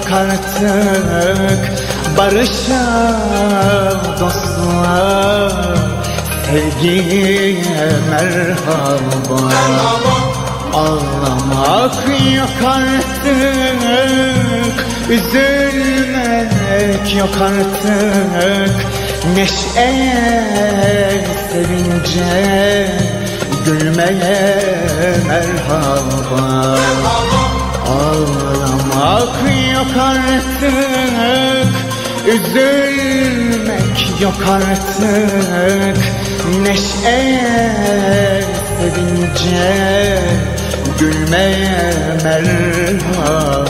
yok artık Barışa dostlar. Sevgiye merhaba. Ağlamak yok artık Üzülmek yok artık. Neşeye, sevince Gülmeye merhaba Ağlamak yok artık. Üzülmek yok artık. Neşeye, sevince Gülmeye merhaba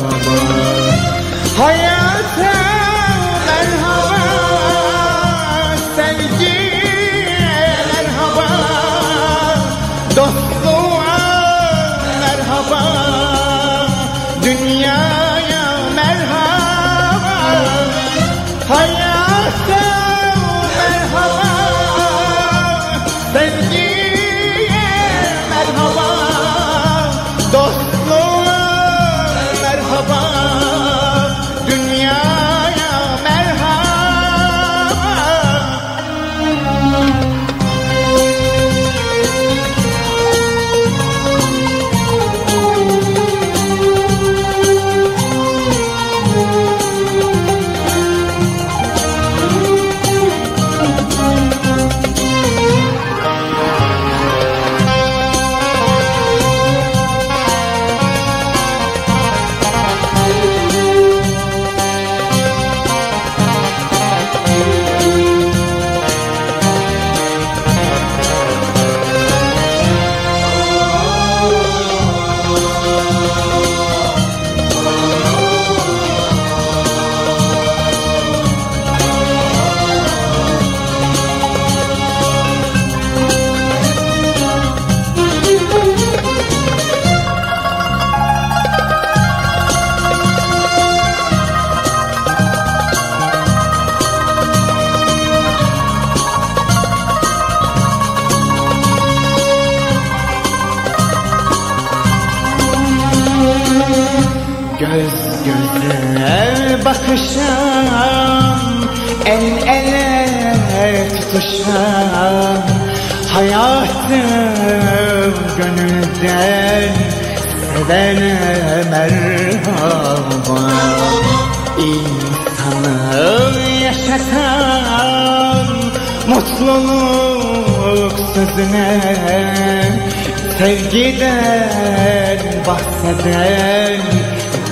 Sevgiden bahseden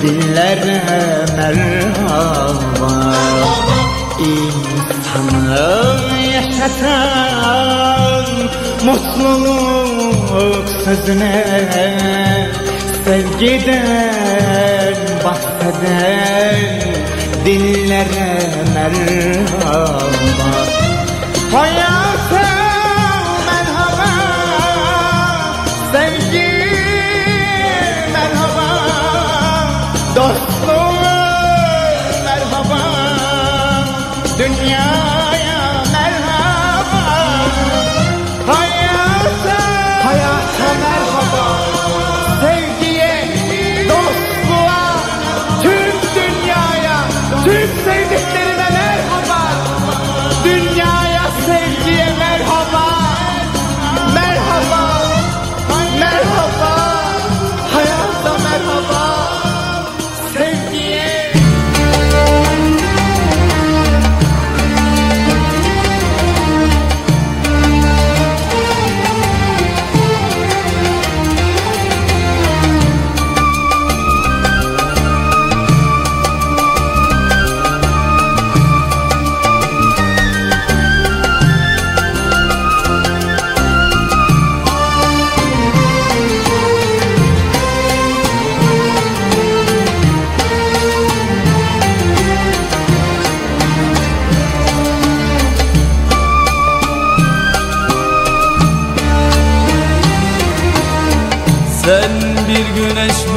dillere merhaba. İnsanı yaşatan mutluluk sözüne Sevgiden bahseden dillere merhaba. Hayata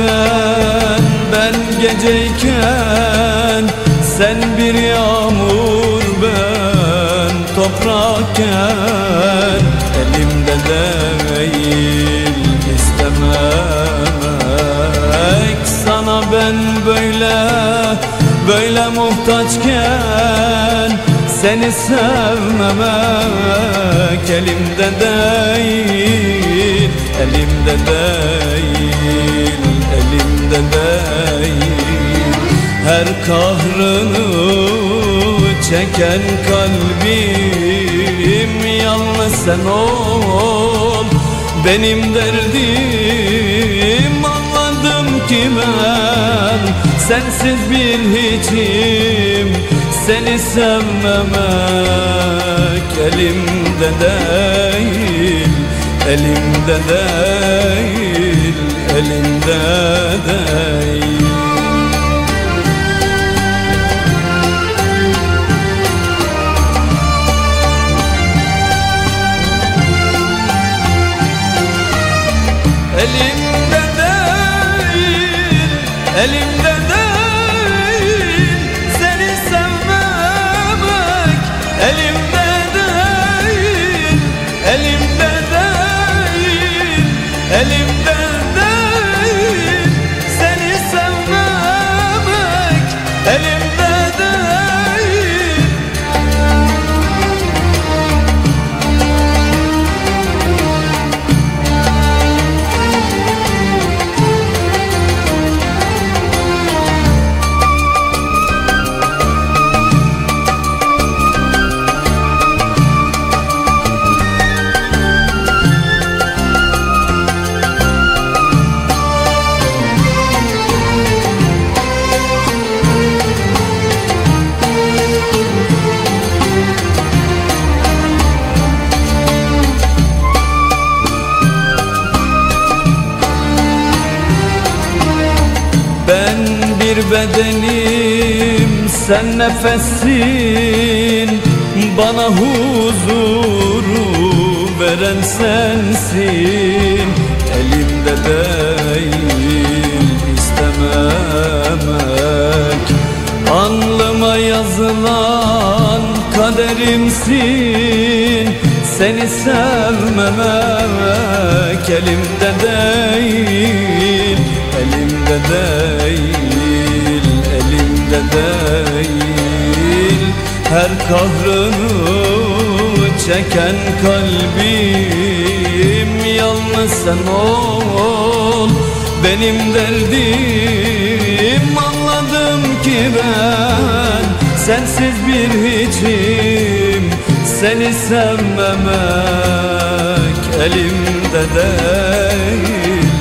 ben, ben geceyken Sen bir yağmur ben toprakken Elimde değil istemek. Sana ben böyle, böyle muhtaçken Seni sevmemek elimde değil elimde değil elimde değil Her kahrını çeken kalbim Yalnız sen ol. Benim derdim Anladım ki ben sensiz bir hiçim. Seni sevmemek elimde değil Elimde değil, elimde değil sen sen ol. Benim derdim Anladım ki ben sensiz bir hiçim. Seni sevmemek elimde değil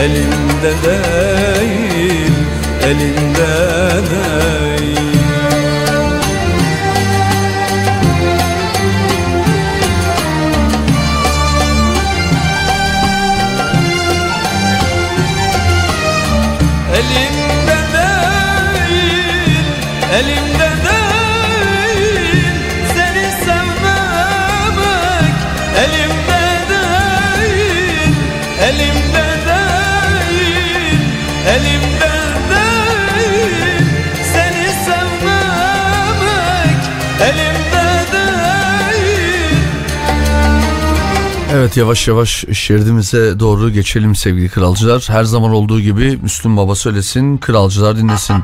Elimde değil, elimde değil Evet yavaş yavaş şeridimize doğru geçelim sevgili kralcılar. Her zaman olduğu gibi Müslüm Baba söylesin, kralcılar dinlesin.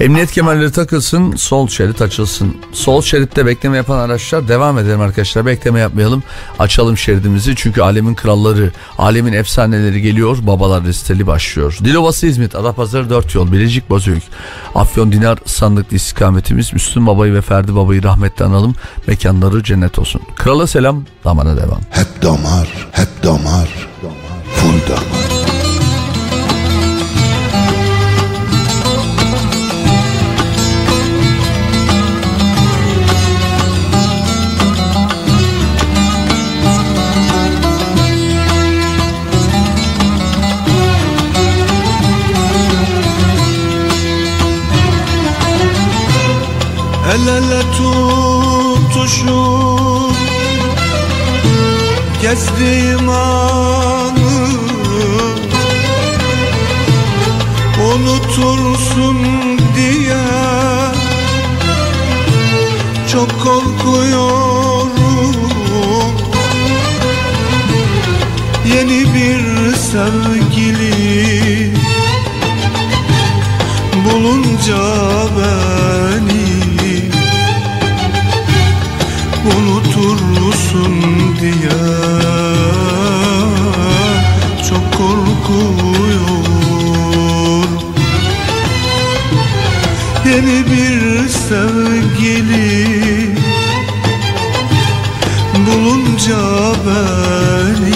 Emniyet kemerleri takılsın, sol şerit açılsın. Sol şeritte bekleme yapan araçlar devam edelim arkadaşlar. Bekleme yapmayalım. Açalım şeridimizi çünkü alemin kralları, alemin efsaneleri geliyor. Babalar listeli başlıyor. Dilovası İzmit, Adapazarı 4 yol, Bilecik Bozüyük. Afyon Dinar sandıklı istikametimiz. Müslüm Baba'yı ve Ferdi Baba'yı rahmetle analım. Mekanları cennet olsun. Krala selam, damana devam. Hep damar, hep damar, full damar. El ele tutuşup Gezdiğim anı. Unutursun diye Çok korkuyorum. Yeni bir sevgili Bulunca beni olsun diye çok korkuyorum. Yeni bir sevgili bulunca beni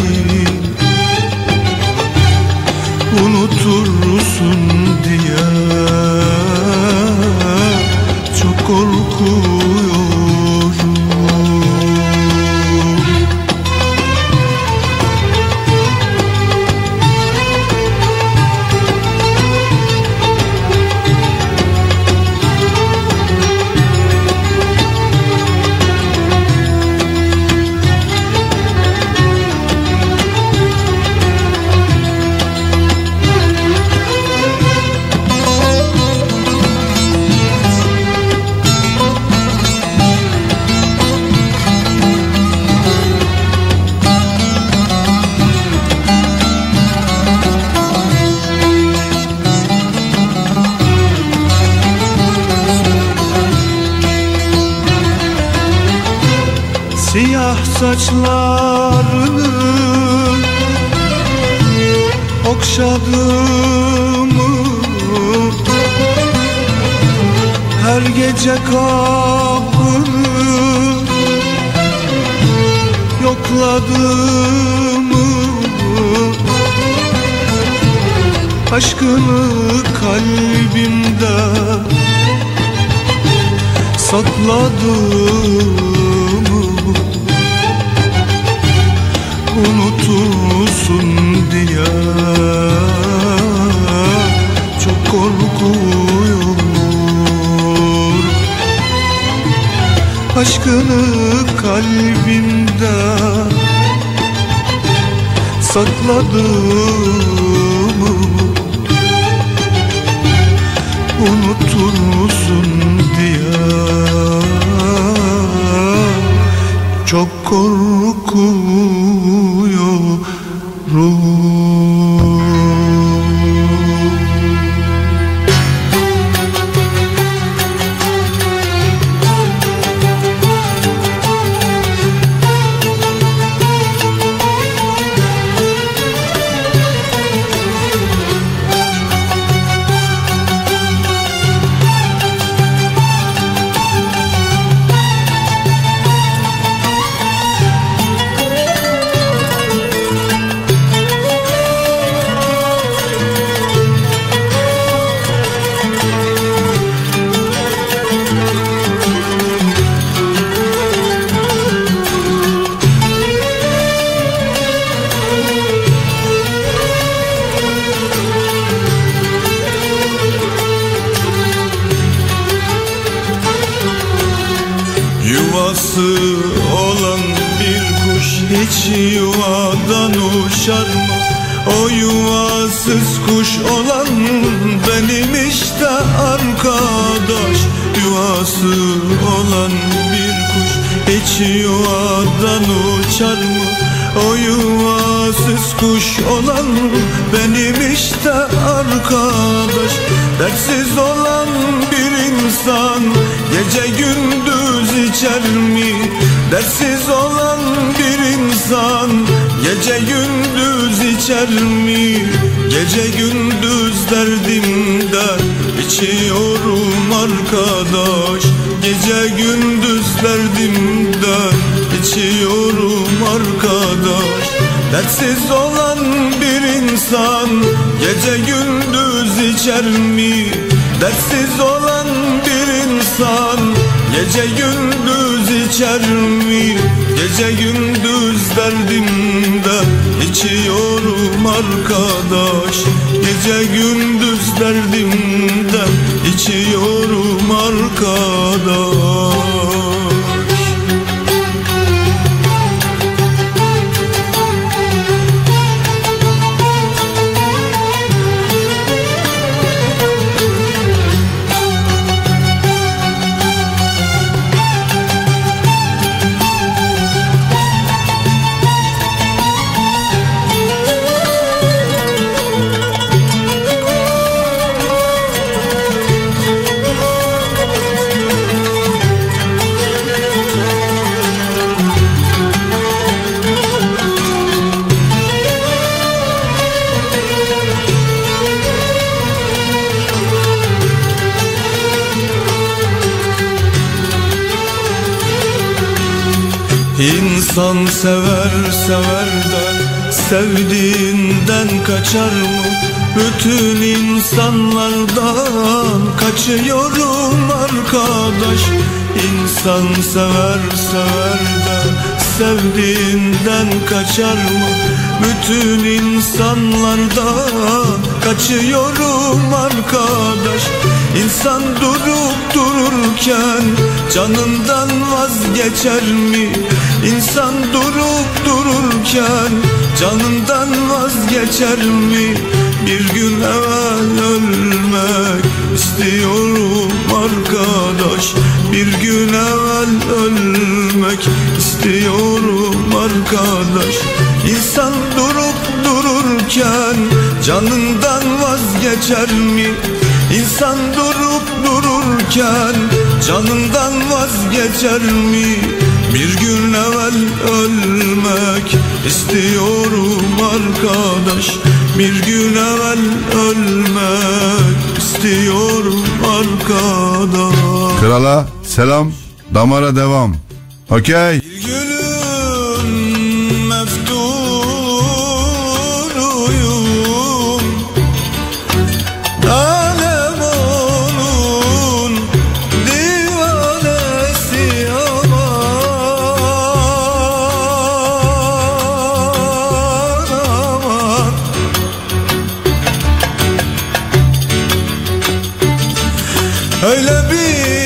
unutursun. Yuvası olan bir kuş hiç yuvadan uçar mı? O yuvasız kuş olan benim işte arkadaş Yuvası olan bir kuş hiç yuvadan uçar mı? O yuvasız kuş olan benim işte arkadaş Dertsiz olan bir insan gece gündüz içer mi? Dertsiz olan bir insan gece gündüz içer mi? Gece gündüz derdimden içiyorum arkadaş Gece gündüz derdimden içiyorum arkadaş Dertsiz olan bir insan gece gündüz içer mi? Dertsiz olan insan gece gündüz içer mi? Gece gündüz derdimden içiyorum arkadaş Gece gündüz derdimden içiyorum arkadaş sever sever de sevdiğinden kaçar mı? Bütün insanlardan kaçıyorum arkadaş İnsan sever sever de sevdiğinden kaçar mı? Bütün insanlardan kaçıyorum arkadaş İnsan durup dururken canından vazgeçer mi? İnsan durup dururken canından vazgeçer mi? Bir gün evvel ölmek istiyorum arkadaş Bir gün evvel ölmek istiyorum arkadaş İnsan durup dururken canından vazgeçer mi? İnsan durup dururken canından vazgeçer mi? Bir gün evvel ölmek istiyorum arkadaş Bir gün evvel ölmek istiyorum arkadaş Krala selam, damara devam. Okey. Öyle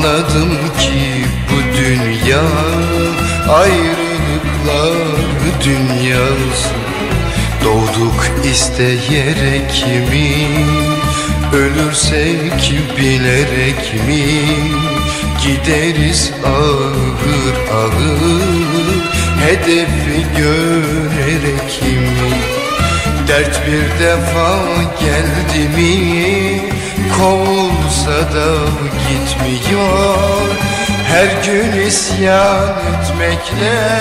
Anladım ki bu dünya ayrılıklar dünyası Doğduk isteyerek mi Ölürsek bilerek mi? Gideriz ağır ağır Hedefi görerek mi? Dert bir defa geldi mi Kovulsa da gitmiyor. Her gün isyan etmekle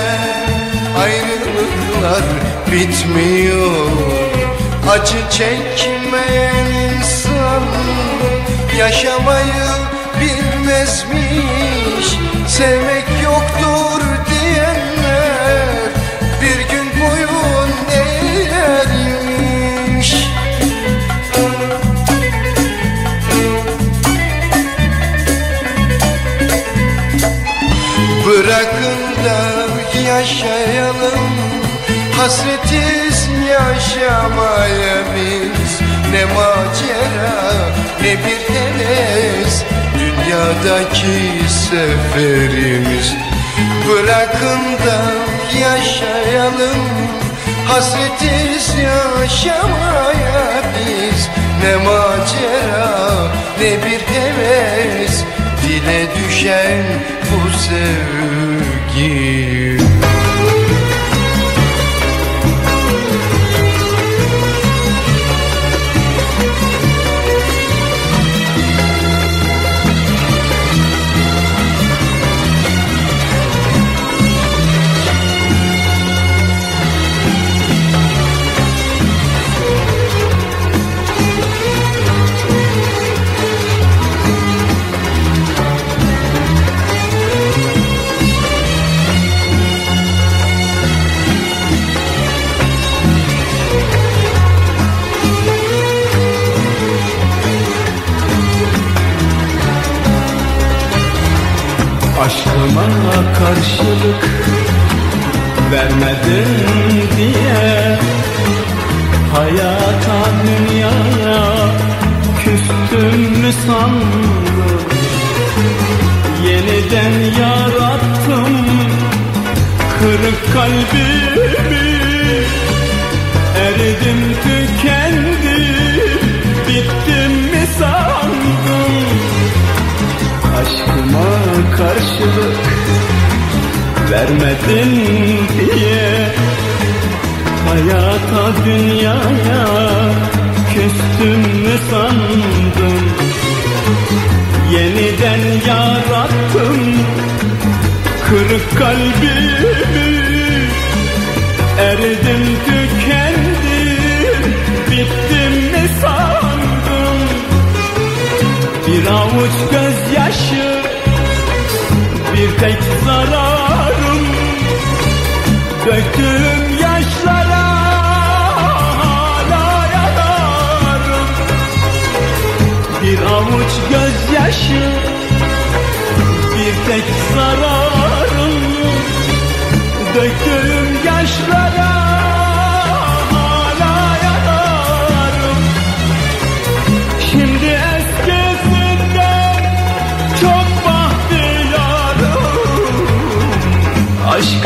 Ayrılıklar bitmiyor. Acı çekmeyen insan Yaşamayı bilmezmiş. Sevmek Hasretiz yaşamaya biz Ne macera ne bir heves. Dünyadaki seferimiz. Bırakın da yaşayalım. Hasretiz yaşamaya biz Ne macera ne bir heves. Dile düşen bu sevgi Aşkıma karşılık vermedin diye Hayata dünyaya küstüm mü sandın? Yeniden yarattım kırık kalbimi. Eridim tükendim bittim mi sandın Aşkıma karşılık vermedin diye Hayata dünyaya küstüm mü sandın? Yeniden yarattım kırık kalbimi. Eridim tükendim bittim mi sandın Bir avuç gözyaşı bir tek zararım. Döktüğüm yaşlara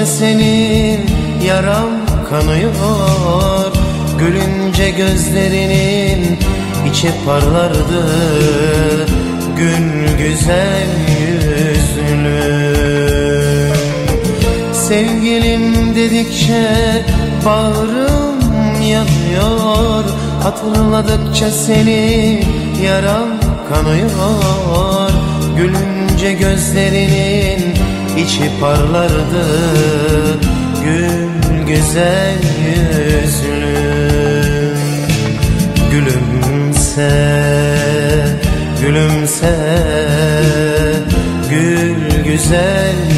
Gülünce senin yaram kanıyor. Gülünce gözlerinin içi parlardı. Gün güzel yüzlü. Sevgilim dedikçe bağrım yanıyor. Hatırladıkça seni yaram kanıyor. Gülünce gözlerinin içi parlardı Gül güzel yüzlü. Gülümse, gülümse Gül güzel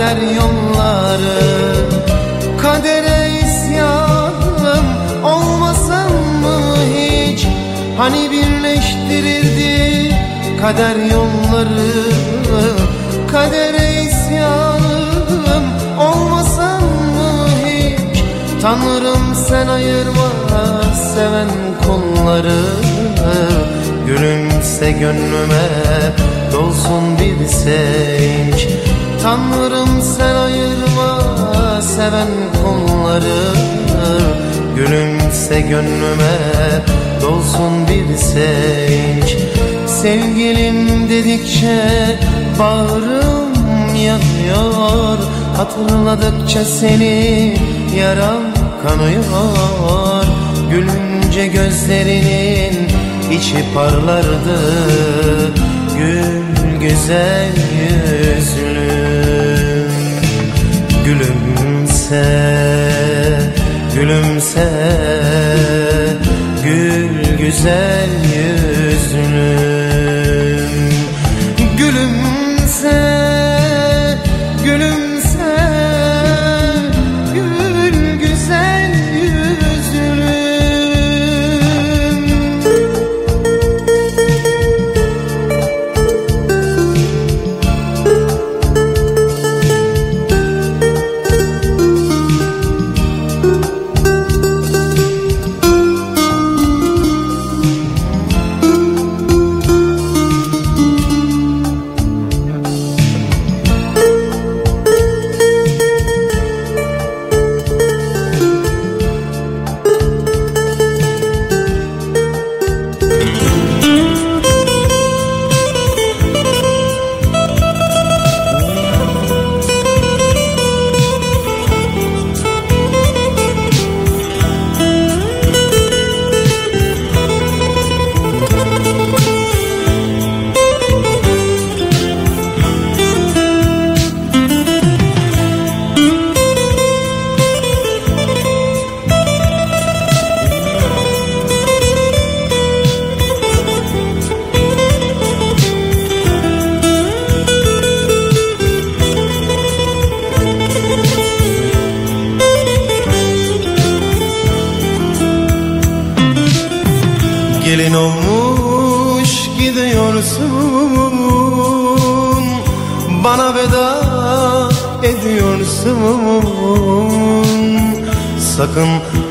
kader yolları. Kadere isyanım olmasam mı hiç? Hani birleştirirdi kader yolları? Kadere isyanım olmasam mı hiç? Tanrım sen ayırma seven kulları Gülümse gönlüme dolsun bir sevinç Tanrım sen ayırma seven kulları Gülümse gönlüme dolsun bir sevinç. Sevgilim dedikçe bağrım yanıyor. Hatırladıkça seni yaram kanıyor. Gülünce gözlerinin içi parlardı. Gül güzel yüzlüm Gülümse, gülümse. Gül güzel yüzlüm Gülümse,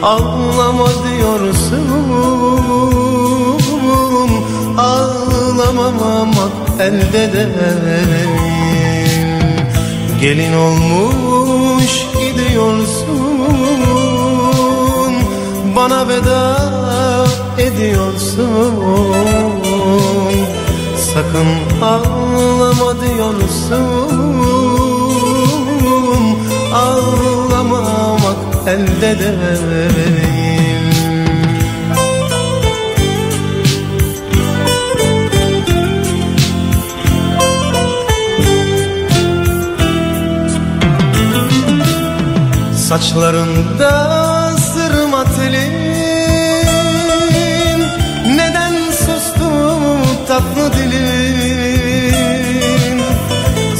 ağlama diyorsun Ağlamamak elde değil Gelin olmuş gidiyorsun Bana veda ediyorsun. Sakın ağlama diyorsun Ağlamamak elde değil Saçlarında sırma telin Neden sustu tatlı dilin?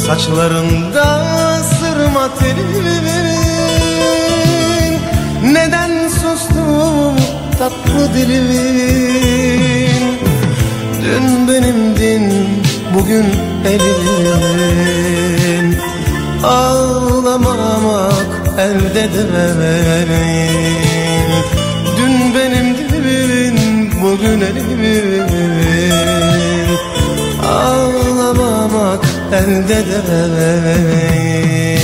Saçlarında sırma telin tatlı dilin Dün benimdin bugün elin Ağlamamak elde değil Dün benim dilin bugün elimin Ağlamamak elde değil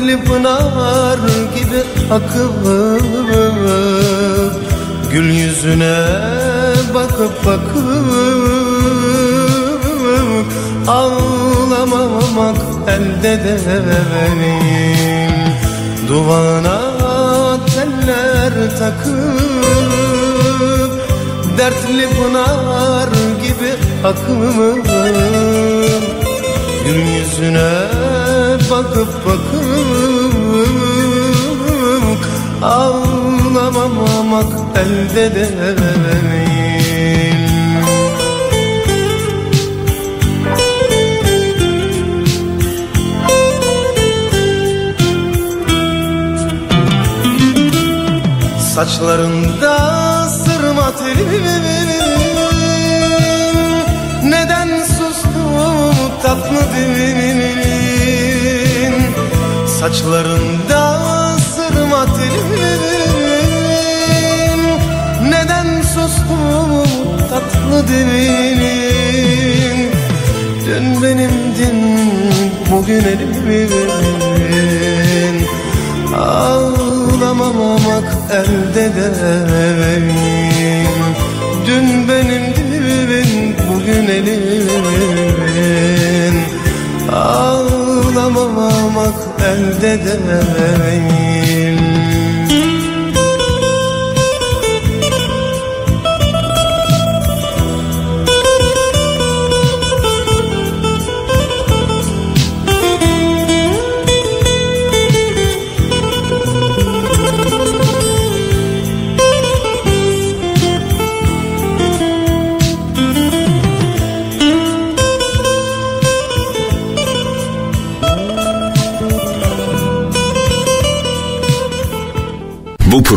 Dertli pınar gibi akıp Gül yüzüne bakıp bakıp Ağlamamak elde değil. Duvağına teller takıp Dertli pınar gibi akıp Gül yüzüne bakıp bakıp Ağlamamak elde değil. Saçlarında sırma telin. Neden sustum tatlı dilin Saçlarında sırma telin Neden sustum tatlı dilin Dün benimdin bugün elimin Ağlamamak elde değil Dün benimdin bugün elimin Ağlamamak elde değil